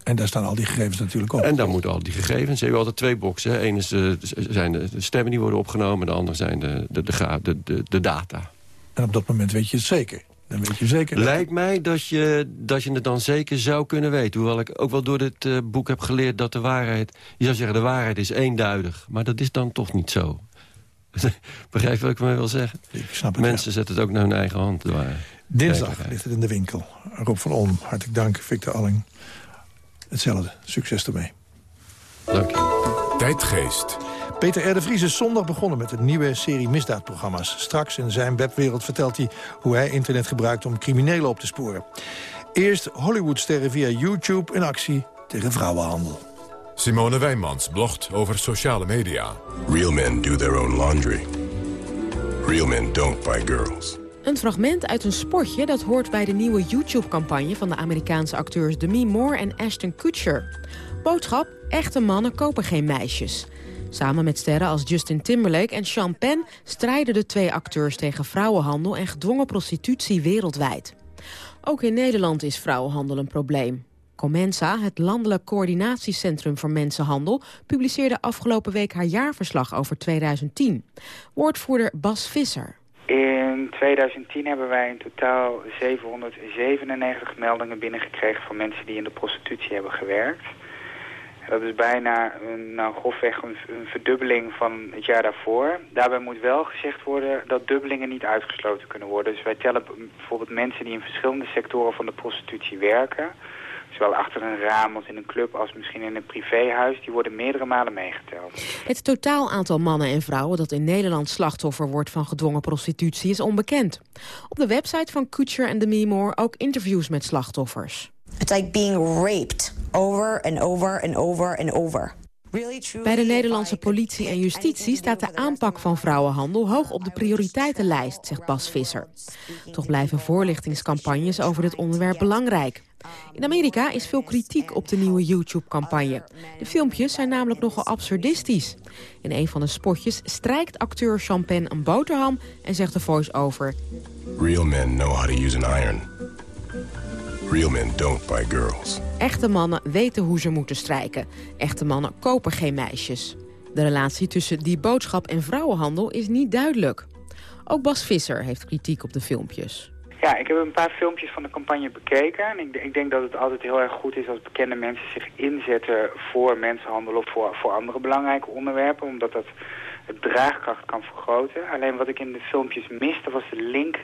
En daar staan al die gegevens natuurlijk op. En daar moeten al die gegevens. Je hebt altijd twee boxen. Eén is de, zijn de stemmen die worden opgenomen. En de andere zijn de, de, de, de, de data. En op dat moment weet je het zeker. Dan weet je zeker Lijkt mij dat je, dat je het dan zeker zou kunnen weten. Hoewel ik ook wel door dit uh, boek heb geleerd dat de waarheid... Je zou zeggen, de waarheid is eenduidig. Maar dat is dan toch niet zo. Begrijp je wat ik me wil zeggen? Ik snap het, Mensen ja. zetten het ook naar hun eigen hand. De waarheid. Dinsdag ligt het in de winkel. Rob van Olm, hartelijk dank. Victor Alling, hetzelfde. Succes ermee. Dank je. Tijdgeest. Peter R. de Vries is zondag begonnen met een nieuwe serie misdaadprogramma's. Straks in zijn webwereld vertelt hij hoe hij internet gebruikt om criminelen op te sporen. Eerst Hollywoodsterren via YouTube in actie tegen vrouwenhandel. Simone Wijnmans blogt over sociale media. Real men do their own laundry. Real men don't buy girls. Een fragment uit een spotje dat hoort bij de nieuwe YouTube-campagne... van de Amerikaanse acteurs Demi Moore en Ashton Kutcher. Boodschap, echte mannen kopen geen meisjes. Samen met sterren als Justin Timberlake en Sean Penn... strijden de twee acteurs tegen vrouwenhandel en gedwongen prostitutie wereldwijd. Ook in Nederland is vrouwenhandel een probleem. Comensa, het Landelijk Coördinatiecentrum voor Mensenhandel... publiceerde afgelopen week haar jaarverslag over 2010. Woordvoerder Bas Visser. In 2010 hebben wij in totaal 797 meldingen binnengekregen... van mensen die in de prostitutie hebben gewerkt. Dat is bijna een, nou, grofweg een, verdubbeling van het jaar daarvoor. Daarbij moet wel gezegd worden dat dubbelingen niet uitgesloten kunnen worden. Dus wij tellen bijvoorbeeld mensen die in verschillende sectoren van de prostitutie werken... zowel achter een raam als in een club als misschien in een privéhuis... die worden meerdere malen meegeteld. Het totaal aantal mannen en vrouwen dat in Nederland slachtoffer wordt van gedwongen prostitutie is onbekend. Op de website van Kutcher en Demi Moore ook interviews met slachtoffers. It's like being raped over and over and over and over. Bij de Nederlandse politie en justitie staat de aanpak van vrouwenhandel hoog op de prioriteitenlijst, zegt Bas Visser. Toch blijven voorlichtingscampagnes over dit onderwerp belangrijk. In Amerika is veel kritiek op de nieuwe YouTube-campagne. De filmpjes zijn namelijk nogal absurdistisch. In een van de spotjes strijkt acteur Champagne een boterham en zegt de voice-over... Real men know how to use an iron. Real men don't buy girls. Echte mannen weten hoe ze moeten strijken. Echte mannen kopen geen meisjes. De relatie tussen die boodschap en vrouwenhandel is niet duidelijk. Ook Bas Visser heeft kritiek op de filmpjes. Ja, ik heb een paar filmpjes van de campagne bekeken. En ik, ik, denk dat het altijd heel erg goed is als bekende mensen zich inzetten voor mensenhandel of voor, voor andere belangrijke onderwerpen. Omdat dat het draagkracht kan vergroten. Alleen wat ik in de filmpjes miste was de link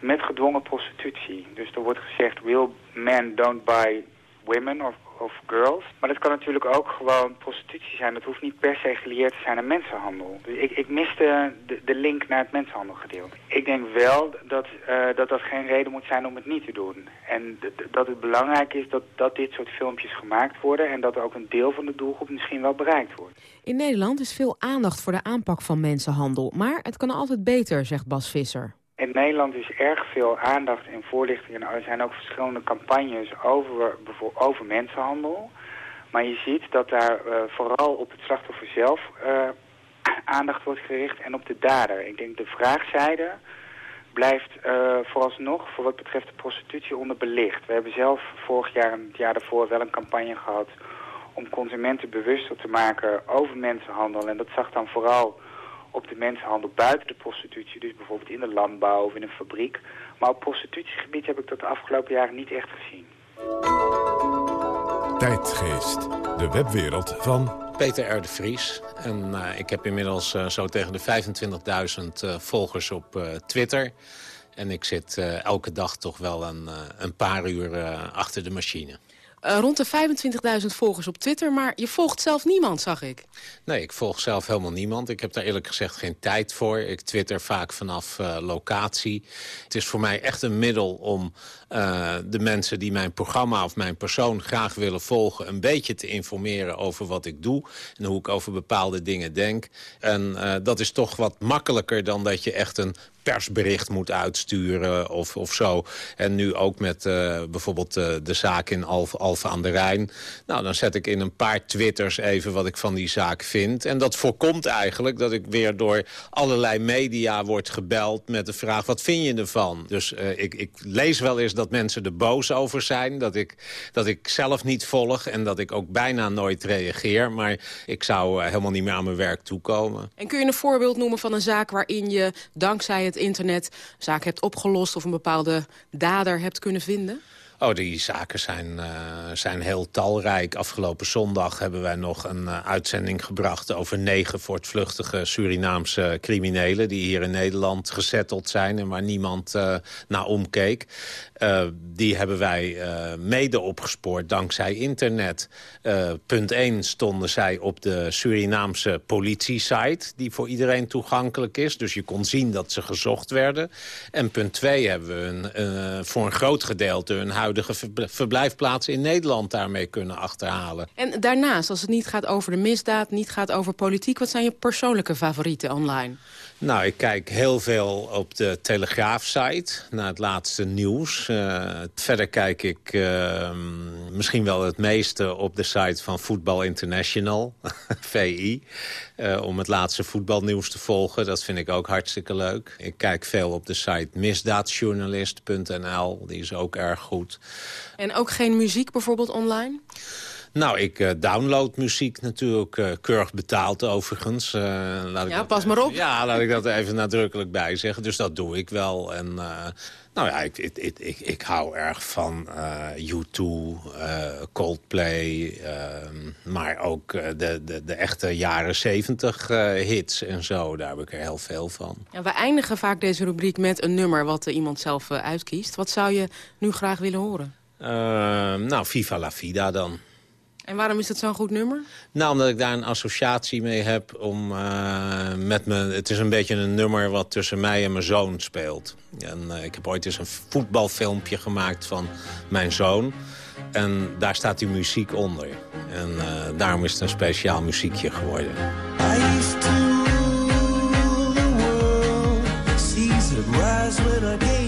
met gedwongen prostitutie. Dus er wordt gezegd, real men don't buy women of, of girls. Maar dat kan natuurlijk ook gewoon prostitutie zijn. Dat hoeft niet per se gelieerd te zijn aan mensenhandel. Dus ik, ik miste de, de link naar het mensenhandelgedeelte. Ik denk wel dat, uh, dat dat geen reden moet zijn om het niet te doen. En dat het belangrijk is dat, dat dit soort filmpjes gemaakt worden... en dat ook een deel van de doelgroep misschien wel bereikt wordt. In Nederland is veel aandacht voor de aanpak van mensenhandel. Maar het kan altijd beter, zegt Bas Visser. In Nederland is erg veel aandacht en voorlichting. En er zijn ook verschillende campagnes over, over mensenhandel. Maar je ziet dat daar uh, vooral op het slachtoffer zelf uh, aandacht wordt gericht en op de dader. Ik denk de vraagzijde blijft uh, vooralsnog voor wat betreft de prostitutie onderbelicht. We hebben zelf vorig jaar en het jaar daarvoor wel een campagne gehad om consumenten bewuster te maken over mensenhandel. En dat zag dan vooral op de mensenhandel buiten de prostitutie. Dus bijvoorbeeld in de landbouw of in een fabriek. Maar op prostitutiegebied heb ik dat de afgelopen jaren niet echt gezien. Tijdgeest, de webwereld van... Peter R. de Vries. En uh, ik heb inmiddels uh, zo tegen de 25.000 uh, volgers op Twitter. En ik zit elke dag toch wel een, een paar uur achter de machine. Uh, rond de 25.000 volgers op Twitter, maar je volgt zelf niemand, zag ik. Nee, ik volg zelf helemaal niemand. Ik heb daar eerlijk gezegd geen tijd voor. Ik twitter vaak vanaf uh, locatie. Het is voor mij echt een middel om uh, de mensen die mijn programma of mijn persoon graag willen volgen... een beetje te informeren over wat ik doe en hoe ik over bepaalde dingen denk. En dat is toch wat makkelijker dan dat je echt een persbericht moet uitsturen of, of zo. En nu ook met uh, bijvoorbeeld uh, de zaak in Alphen Alphe aan de Rijn. Nou, dan zet ik in een paar twitters even wat ik van die zaak vind. En dat voorkomt eigenlijk dat ik weer door allerlei media word gebeld... met de vraag, wat vind je ervan? Dus uh, ik, ik lees wel eens dat mensen er boos over zijn. Dat ik, dat ik zelf niet volg en dat ik ook bijna nooit reageer. Maar ik zou helemaal niet meer aan mijn werk toekomen. En kun je een voorbeeld noemen van een zaak waarin je dankzij internet zaak hebt opgelost... of een bepaalde dader hebt kunnen vinden? Oh, die zaken zijn, uh, zijn heel talrijk. Afgelopen zondag hebben wij nog een uh, uitzending gebracht... over negen voortvluchtige Surinaamse criminelen... die hier in Nederland gezetteld zijn en waar niemand uh, naar omkeek. die hebben wij mede opgespoord dankzij internet. punt 1 stonden zij op de Surinaamse politie-site... die voor iedereen toegankelijk is. Dus je kon zien dat ze gezocht werden. En punt 2 hebben we een, voor een groot gedeelte... hun huis huidige verblijfplaatsen in Nederland daarmee kunnen achterhalen. En daarnaast, als het niet gaat over de misdaad, niet gaat over politiek... wat zijn je persoonlijke favorieten online? Nou, ik kijk heel veel op de Telegraaf-site naar het laatste nieuws. Uh, verder kijk ik uh, misschien wel het meeste op de site van Voetbal International, VI. Uh, om het laatste voetbalnieuws te volgen. Dat vind ik ook hartstikke leuk. Ik kijk veel op de site misdaadjournalist.nl. Die is ook erg goed. En ook geen muziek bijvoorbeeld online? Nou, ik uh, download muziek natuurlijk, uh, keurig betaald overigens. Uh, laat ik ja, pas maar op. Ja, laat ik dat even nadrukkelijk bij zeggen. Dus dat doe ik wel. En nou ja, ik, ik, ik, ik, ik hou erg van U2, Coldplay... maar ook de, de, de echte jaren zeventig hits en zo. Daar heb ik er heel veel van. Ja, we eindigen vaak deze rubriek met een nummer wat iemand zelf uitkiest. Wat zou je nu graag willen horen? nou, Viva la Vida dan. En waarom is het zo'n goed nummer? Nou, omdat ik daar een associatie mee heb. Om, uh, met me, het is een beetje een nummer wat tussen mij en mijn zoon speelt. En, uh, ik heb ooit eens een voetbalfilmpje gemaakt van mijn zoon. En daar staat die muziek onder. En uh, daarom is het een speciaal muziekje geworden. I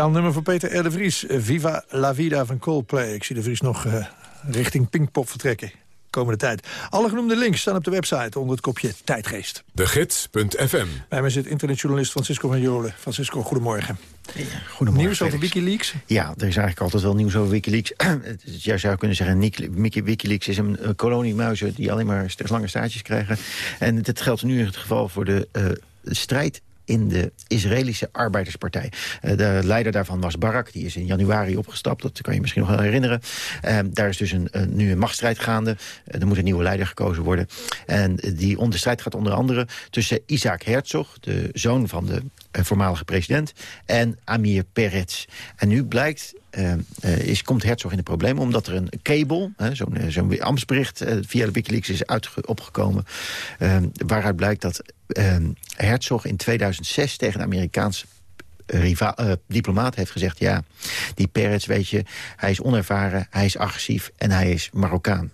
Speciaal nummer voor Peter R. de Vries. eh, Viva la vida van Coldplay. Ik zie de Vries nog eh, richting Pinkpop vertrekken. Komende tijd. Alle genoemde links staan op de website onder het kopje Tijdgeest. De Gids.fm. Bij mij zit internetjournalist Francisco van Jolen. Francisco, goedemorgen. Goedemorgen. Nieuws over Felix. Wikileaks? Ja, er is eigenlijk altijd wel nieuws over Wikileaks. Het is- Jij zou kunnen zeggen, Wikileaks is een, kolonie muizen... die alleen maar steeds lange staartjes krijgen. En dit geldt nu in het geval voor de eh, strijd in de Israëlische Arbeiderspartij. Eh, de leider daarvan was Barak, die is in januari opgestapt. Dat kan je misschien nog wel herinneren. Eh, daar is dus een, nu een machtsstrijd gaande. Eh, er moet een nieuwe leider gekozen worden. En die on- de strijd gaat onder andere tussen Isaac Herzog... de zoon van de voormalige president, en Amir Peretz. En nu blijkt... eh, eh, is, komt Herzog in de problemen omdat er een kabel, zo'n eh, zo'n ambtsbericht eh, via de Wikileaks is opgekomen, eh, waaruit blijkt dat eh, Herzog in 2006 tegen de Amerikaanse riva- eh, diplomaat heeft gezegd... ja, die Peretz, weet je, hij is onervaren, hij is agressief en hij is Marokkaan.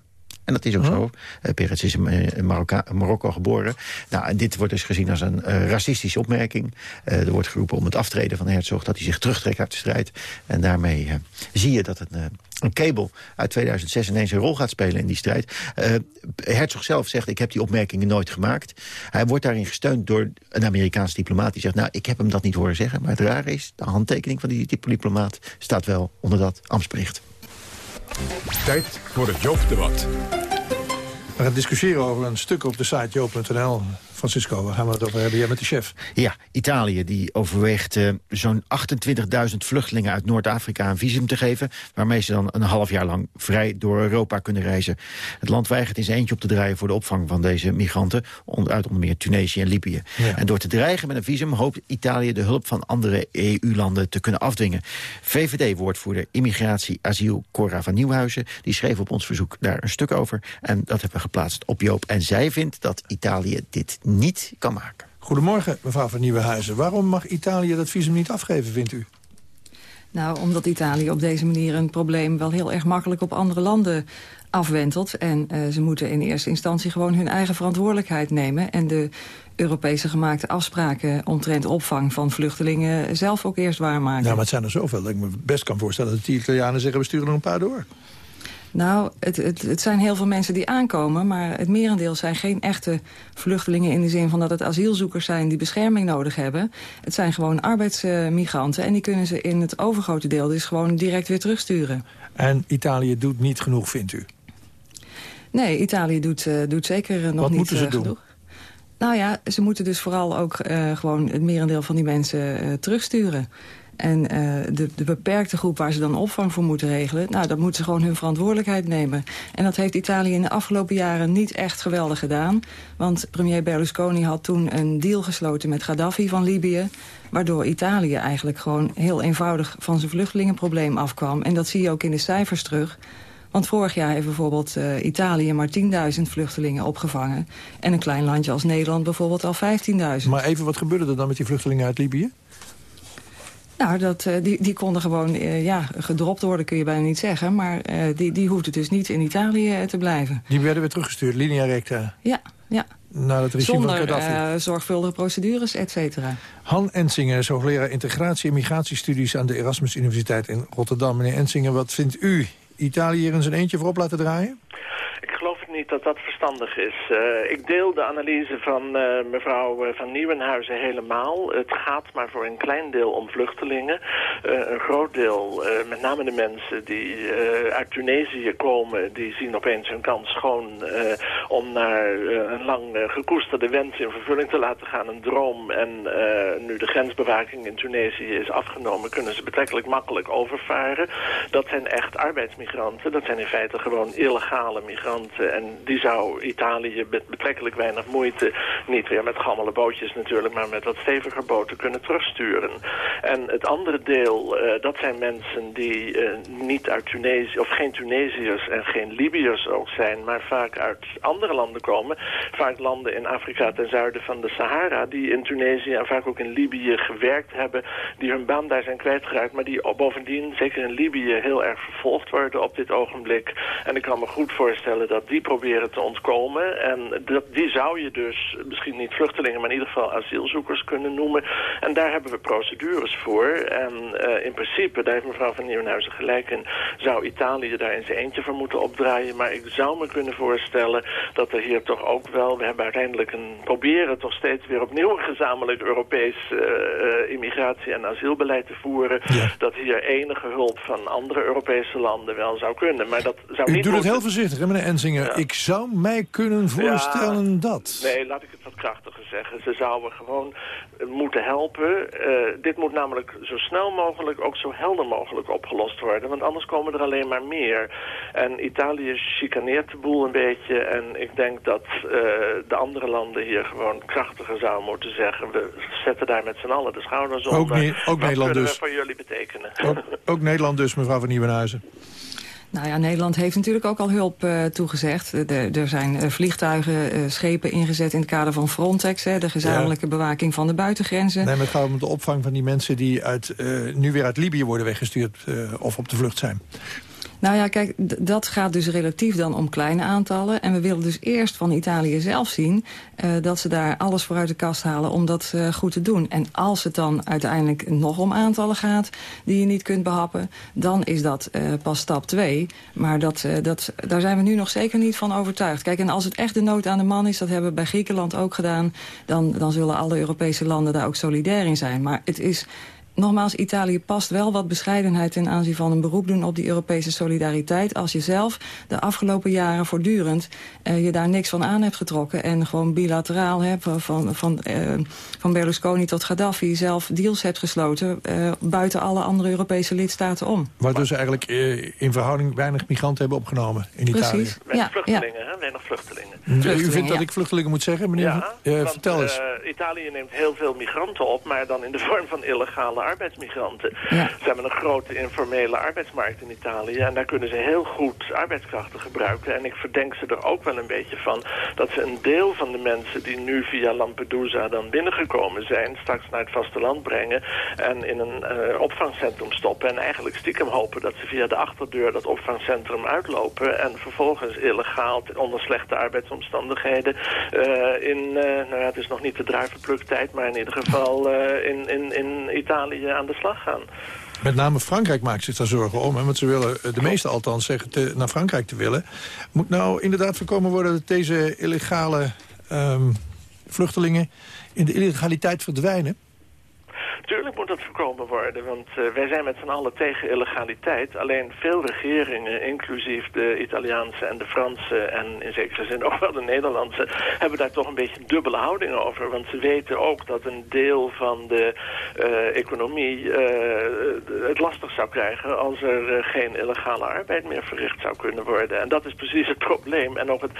En dat is ook zo. Uh, Peretz is in, eh, in Marokka- Marokko geboren. Nou, en dit wordt dus gezien als een eh, racistische opmerking. Eh, er wordt geroepen om het aftreden van Herzog... dat hij zich terugtrekt uit de strijd. En daarmee eh, zie je dat een, eh, een kabel uit 2006 ineens een rol gaat spelen in die strijd. Eh, Herzog zelf zegt, ik heb die opmerkingen nooit gemaakt. Hij wordt daarin gesteund door een Amerikaans diplomaat. Die zegt, nou, ik heb hem dat niet horen zeggen. Maar het rare is, de handtekening van die diplomaat... staat wel onder dat ambtsbericht. Tijd voor het Joop-debat. We gaan discussiëren over een stuk op de site joop.nl. Francisco, waar gaan we het over hebben? Jij met de chef. Ja, Italië die overweegt eh, zo'n 28.000 vluchtelingen uit Noord-Afrika een visum te geven... waarmee ze dan een half jaar lang vrij door Europa kunnen reizen. Het land weigert in zijn eentje op te draaien voor de opvang van deze migranten... uit onder meer Tunesië en Libië. Ja. En door te dreigen met een visum hoopt Italië de hulp van andere EU-landen te kunnen afdwingen. VVD-woordvoerder Immigratie Asiel Cora van Nieuwhuizen... die schreef op ons verzoek daar een stuk over. En dat hebben we geplaatst op Joop. En zij vindt dat Italië dit niet kan maken. Goedemorgen, mevrouw van Nieuwenhuizen. Waarom mag Italië dat visum niet afgeven, vindt u? Nou, omdat Italië op deze manier een probleem wel heel erg makkelijk op andere landen afwentelt. En eh, ze moeten in eerste instantie gewoon hun eigen verantwoordelijkheid nemen... en de Europese gemaakte afspraken omtrent opvang van vluchtelingen zelf ook eerst waarmaken. Nou, maar het zijn er zoveel dat ik me best kan voorstellen... dat die Italianen zeggen, we sturen er een paar door. Nou, het, het, het zijn heel veel mensen die aankomen... maar het merendeel zijn geen echte vluchtelingen... in de zin van dat het asielzoekers zijn die bescherming nodig hebben. Het zijn gewoon arbeidsmigranten... en die kunnen ze in het overgrote deel dus gewoon direct weer terugsturen. En Italië doet niet genoeg, vindt u? Nee, Italië doet, eh, doet zeker nog Wat niet moeten ze eh, doen? genoeg. Nou ja, ze moeten dus vooral ook eh, gewoon het merendeel van die mensen terugsturen. En eh, de, de beperkte groep waar ze dan opvang voor moeten regelen... nou, dat moeten ze gewoon hun verantwoordelijkheid nemen. En dat heeft Italië in de afgelopen jaren niet echt geweldig gedaan. Want premier Berlusconi had toen een deal gesloten met Gaddafi van Libië... waardoor Italië eigenlijk gewoon heel eenvoudig van zijn vluchtelingenprobleem afkwam. En dat zie je ook in de cijfers terug... Want vorig jaar heeft bijvoorbeeld uh, Italië maar 10.000 vluchtelingen opgevangen. En een klein landje als Nederland bijvoorbeeld al 15.000. Maar even, wat gebeurde er dan met die vluchtelingen uit Libië? Nou, dat, uh, die, die konden gewoon uh, ja, gedropt worden, kun je bijna niet zeggen. Maar die, die hoefden dus niet in Italië te blijven. Die werden weer teruggestuurd, linea recta? Ja, ja. Naar het regime Zonder van Gaddafi. zorgvuldige procedures, et cetera. Han Ensinger is hoogleraar integratie- en migratiestudies... aan de Erasmus Universiteit in Rotterdam. Meneer Ensinger, wat vindt u Italië hier in zijn eentje voor op laten draaien? Ik geloof niet dat dat verstandig is. Uh, ik deel de analyse van uh, mevrouw Van Nieuwenhuizen helemaal. Het gaat maar voor een klein deel om vluchtelingen. Een groot deel, met name de mensen die uit Tunesië komen... die zien opeens hun kans schoon om naar een lang gekoesterde wens in vervulling te laten gaan. Een droom. En nu de grensbewaking in Tunesië is afgenomen... kunnen ze betrekkelijk makkelijk overvaren. Dat zijn echt arbeidsmigranten. Dat zijn in feite gewoon illegale migranten... En die zou Italië met betrekkelijk weinig moeite... niet weer met gammele bootjes natuurlijk... maar met wat steviger boten kunnen terugsturen. En het andere deel, uh, dat zijn mensen die uh, niet uit Tunesië... of geen Tunesiërs en geen Libiërs ook zijn... maar vaak uit andere landen komen. Vaak landen in Afrika ten zuiden van de Sahara... die in Tunesië en vaak ook in Libië gewerkt hebben... die hun baan daar zijn kwijtgeraakt... maar die bovendien, zeker in Libië, heel erg vervolgd worden op dit ogenblik. En ik kan me goed voorstellen dat die proberen te ontkomen. En dat, die zou je dus misschien niet vluchtelingen, maar in ieder geval asielzoekers kunnen noemen. En daar hebben we procedures voor. En uh, in principe, daar heeft mevrouw van Nieuwenhuizen gelijk in, zou Italië daar in zijn eentje voor moeten opdraaien. Maar ik zou me kunnen voorstellen dat er hier toch ook wel, we hebben uiteindelijk een, proberen toch steeds weer opnieuw een gezamenlijk Europees uh, uh, immigratie- en asielbeleid te voeren. Ja. Dat hier enige hulp van andere Europese landen wel zou kunnen. Maar dat zou U niet doet het moeten... heel voorzichtig, hè, meneer Enzinger. Ja. Ik zou mij kunnen voorstellen ja, dat. Nee, laat ik het wat krachtiger zeggen. Ze zouden gewoon moeten helpen. Uh, dit moet namelijk zo snel mogelijk, ook zo helder mogelijk opgelost worden. Want anders komen er alleen maar meer. En Italië chicaneert de boel een beetje. En ik denk dat uh, de andere landen hier gewoon krachtiger zouden moeten zeggen. We zetten daar met z'n allen de schouders onder. Ook, ne ook Wat Nederland kunnen dus. we voor jullie betekenen? Ook, ook Nederland dus, mevrouw van Nieuwenhuizen. Nou ja, Nederland heeft natuurlijk ook al hulp uh, toegezegd. De, er zijn uh, vliegtuigen, uh, schepen ingezet in het kader van Frontex... Hè, de gezamenlijke ja. bewaking van de buitengrenzen. Nee, maar het gaat om de opvang van die mensen... die uit, nu weer uit Libië worden weggestuurd of op de vlucht zijn. Nou ja, kijk, dat gaat dus relatief dan om kleine aantallen. En we willen dus eerst van Italië zelf zien... Uh, dat ze daar alles voor uit de kast halen om dat uh, goed te doen. En als het dan uiteindelijk nog om aantallen gaat... die je niet kunt behappen, dan is dat uh, pas stap 2. Maar dat, dat, daar zijn we nu nog zeker niet van overtuigd. Kijk, en als het echt de nood aan de man is... dat hebben we bij Griekenland ook gedaan... dan, dan zullen alle Europese landen daar ook solidair in zijn. Maar het is nogmaals, Italië past wel wat bescheidenheid ten aanzien van een beroep doen op die Europese solidariteit. Als je zelf de afgelopen jaren voortdurend uh, je daar niks van aan hebt getrokken en gewoon bilateraal hebt van, van, uh, van Berlusconi tot Gaddafi zelf deals hebt gesloten uh, buiten alle andere Europese lidstaten om. Waardoor ze eigenlijk in verhouding weinig migranten hebben opgenomen in Precies. Italië. Weinig ja, vluchtelingen, ja. hè? Weinig vluchtelingen. U vindt dat ik vluchtelingen moet zeggen, meneer? Ja, want, vertel eens. Italië neemt heel veel migranten op, maar dan in de vorm van illegale arbeidsmigranten. Ja. Ze hebben een grote informele arbeidsmarkt in Italië en daar kunnen ze heel goed arbeidskrachten gebruiken. En ik verdenk ze er ook wel een beetje van dat ze een deel van de mensen die nu via Lampedusa dan binnengekomen zijn, straks naar het vasteland brengen en in een uh, opvangcentrum stoppen. En eigenlijk stiekem hopen dat ze via de achterdeur dat opvangcentrum uitlopen en vervolgens illegaal onder slechte arbeidsomstandigheden uh, in, uh, nou ja, het is nog niet de druivenpluktijd, maar in ieder geval in, in, in Italië aan de slag gaan. Met name Frankrijk maakt zich daar zorgen om. Hè, want ze willen, de meesten althans, zeggen te, naar Frankrijk te willen. Moet nou inderdaad voorkomen worden dat deze illegale um, vluchtelingen... in de illegaliteit verdwijnen? Tuurlijk moet dat voorkomen worden, want eh, wij zijn met z'n allen tegen illegaliteit. Alleen veel regeringen, inclusief de Italiaanse en de Franse... en in zekere zin ook wel de Nederlandse... hebben daar toch een beetje dubbele houding over. Want ze weten ook dat een deel van de eh, economie eh, het lastig zou krijgen... als er geen illegale arbeid meer verricht zou kunnen worden. En dat is precies het probleem. En ook het,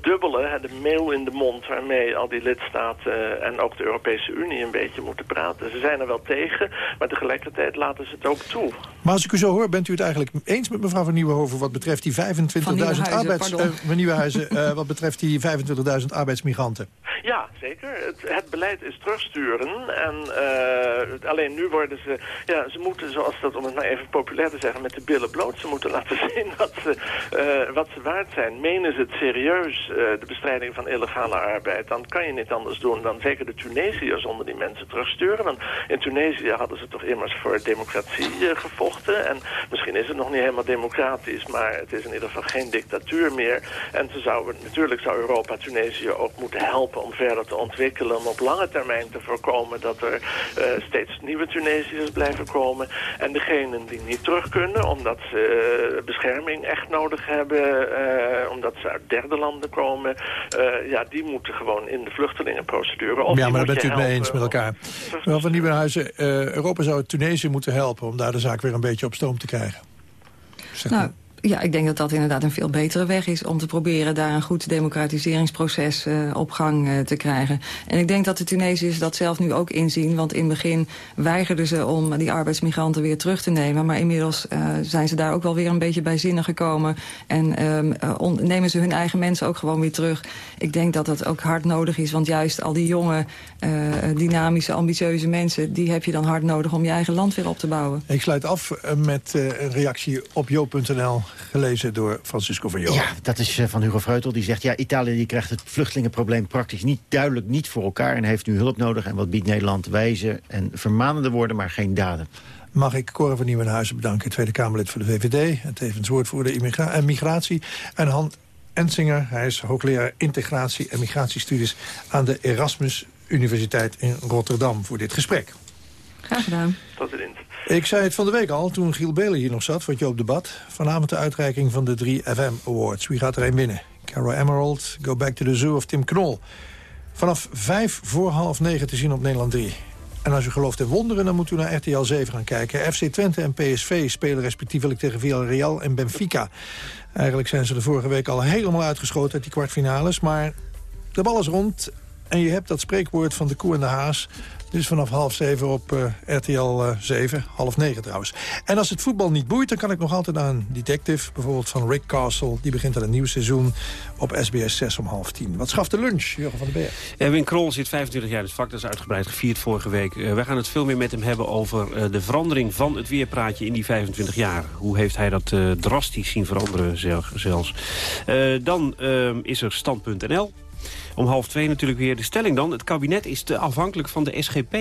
dubbele, de mail in de mond... waarmee al die lidstaten en ook de Europese Unie een beetje moeten praten. Zijn er wel tegen, maar tegelijkertijd laten ze het ook toe. Maar als ik u zo hoor, bent u het eigenlijk eens met mevrouw van Nieuwenhoven... wat betreft die 25.000 Nieuwenhuizen, arbeids... eh, eh, wat betreft die 25.000 arbeidsmigranten? Ja, zeker. Het, het beleid is terugsturen. En eh, alleen nu worden ze... Ja, ze moeten, zoals dat om het maar even populair te zeggen... met de billen bloot. Ze moeten laten zien wat ze, eh, wat ze waard zijn. Menen ze het serieus, eh, de bestrijding van illegale arbeid... dan kan je niet anders doen dan zeker de Tunesiërs onder die mensen terugsturen. Want in Tunesië hadden ze toch immers voor democratie gevochten. En misschien is het nog niet helemaal democratisch... maar het is in ieder geval geen dictatuur meer. En ze zouden, natuurlijk zou Europa Tunesië ook moeten helpen... verder te ontwikkelen, om op lange termijn te voorkomen... dat er eh, steeds nieuwe Tunesiërs blijven komen. En degenen die niet terug kunnen, omdat ze eh, bescherming echt nodig hebben... eh, omdat ze uit derde landen komen... eh, ja, die moeten gewoon in de vluchtelingenprocedure. Of ja, maar daar bent u het mee eens met elkaar. Mevrouw van Nieuwenhuizen, eh, Europa zou Tunesië moeten helpen... om daar de zaak weer een beetje op stoom te krijgen. Zeg Nou, ja, ik denk dat dat inderdaad een veel betere weg is... om te proberen daar een goed democratiseringsproces eh, op gang eh, te krijgen. En ik denk dat de Tunesiërs dat zelf nu ook inzien. Want in het begin weigerden ze om die arbeidsmigranten weer terug te nemen. Maar inmiddels eh, zijn ze daar ook wel weer een beetje bij zinnen gekomen. En ehm, eh, nemen ze hun eigen mensen ook gewoon weer terug. Ik denk dat dat ook hard nodig is. Want juist al die jonge, dynamische, ambitieuze mensen... die heb je dan hard nodig om je eigen land weer op te bouwen. Ik sluit af met een reactie op joop.nl, gelezen door Francisco van. Ja, dat is eh, van Hugo Freutel. Die zegt, ja, Italië die krijgt het vluchtelingenprobleem praktisch niet duidelijk niet voor elkaar... en heeft nu hulp nodig. En wat biedt Nederland? Wijze en vermanende woorden, maar geen daden. Mag ik Cor van Nieuwenhuizen bedanken, Tweede Kamerlid voor de VVD... en tevens woordvoerder immigra- en migratie. En Han Ensinger, hij is hoogleraar integratie en migratiestudies... aan de Erasmus Universiteit in Rotterdam voor dit gesprek. Graag gedaan. Tot ziens. Ik zei het van de week al, toen Giel Belen hier nog zat, voor Joop Debat. Vanavond de uitreiking van de drie FM Awards. Wie gaat er een winnen? Caro Emerald, Go Back to the Zoo of Tim Knol. Vanaf vijf voor half negen te zien op Nederland 3. En als u gelooft in wonderen, dan moet u naar RTL 7 gaan kijken. FC Twente en PSV spelen respectievelijk tegen Villarreal en Benfica. Eigenlijk zijn ze de vorige week al helemaal uitgeschoten uit die kwartfinales. Maar de bal is rond en je hebt dat spreekwoord van de koe en de haas. Dus vanaf half zeven op eh, RTL eh, 7, half negen trouwens. En als het voetbal niet boeit, dan kan ik nog altijd aan Detective. Bijvoorbeeld van Rick Castle. Die begint aan een nieuw seizoen op SBS 6 om half tien. Wat schaft de lunch, Jurgen van den Berg? Erwin Krol zit 25 jaar in het vak, dat is uitgebreid gevierd vorige week. Eh, wij gaan het veel meer met hem hebben over eh, de verandering van het weerpraatje in die 25 jaar. Hoe heeft hij dat eh, drastisch zien veranderen zel- zelfs. Eh, dan eh, is er stand.nl. Om half twee natuurlijk weer de stelling dan. Het kabinet is te afhankelijk van de SGP.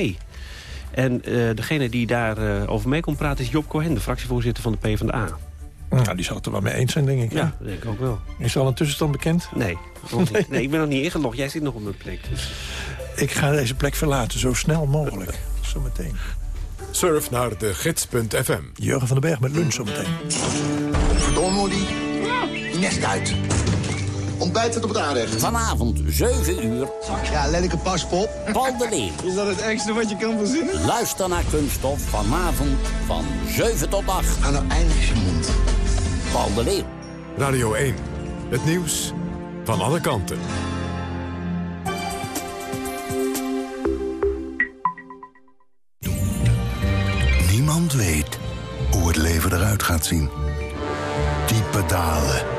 En eh, degene die daarover over mee komt praten is Job Cohen, de fractievoorzitter van de PvdA. Nou, die zal het er wel mee eens zijn, denk ik. Ja, denk ik ook wel. Is er al een tussenstand bekend? Nee, nee ik ben nog niet ingelogd. Jij zit nog op mijn plek. Dus. Ik ga deze plek verlaten, zo snel mogelijk. Zometeen. Surf naar de gids.fm. Jurgen van den Berg met lunch zometeen. Verdomme, Molly. Nest uit. Ontbijt het op het aanrecht. Vanavond, 7 uur. Ja, lelijke paspop. Paul de Leeuw. Is dat het ergste wat je kan verzinnen? Luister naar Kunststof vanavond van 7 tot 8. Ga nou eindelijk je mond. Paul de Leeuw. Radio 1. Het nieuws van alle kanten. Niemand weet hoe het leven eruit gaat zien. Diepe dalen.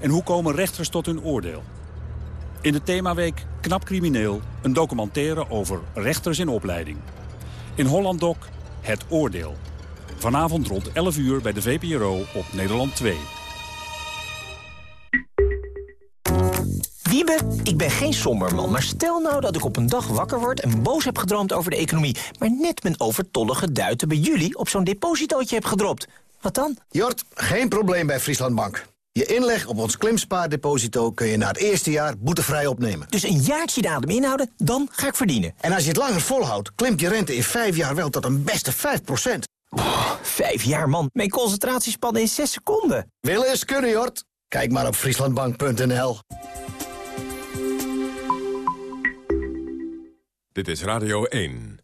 En hoe komen rechters tot hun oordeel? In de themaweek Knap Crimineel een documentaire over rechters in opleiding. In Holland Doc Het Oordeel. Vanavond rond 11 uur bij de VPRO op Nederland 2. Wiebe, ik ben geen somberman, maar stel nou dat ik op een dag wakker word... en boos heb gedroomd over de economie... maar net mijn overtollige duiten bij jullie op zo'n depositootje heb gedropt. Wat dan? Jort, geen probleem bij Friesland Bank. Je inleg op ons klimspaardeposito kun je na het eerste jaar boetevrij opnemen. Dus een jaartje de adem inhouden, dan ga ik verdienen. En als je het langer volhoudt, klimt je rente in vijf jaar wel tot een beste 5% Vijf jaar, man. Mijn concentratiespannen in zes seconden. Willen is kunnen, Jort. Kijk maar op frieslandbank.nl. Dit is Radio 1.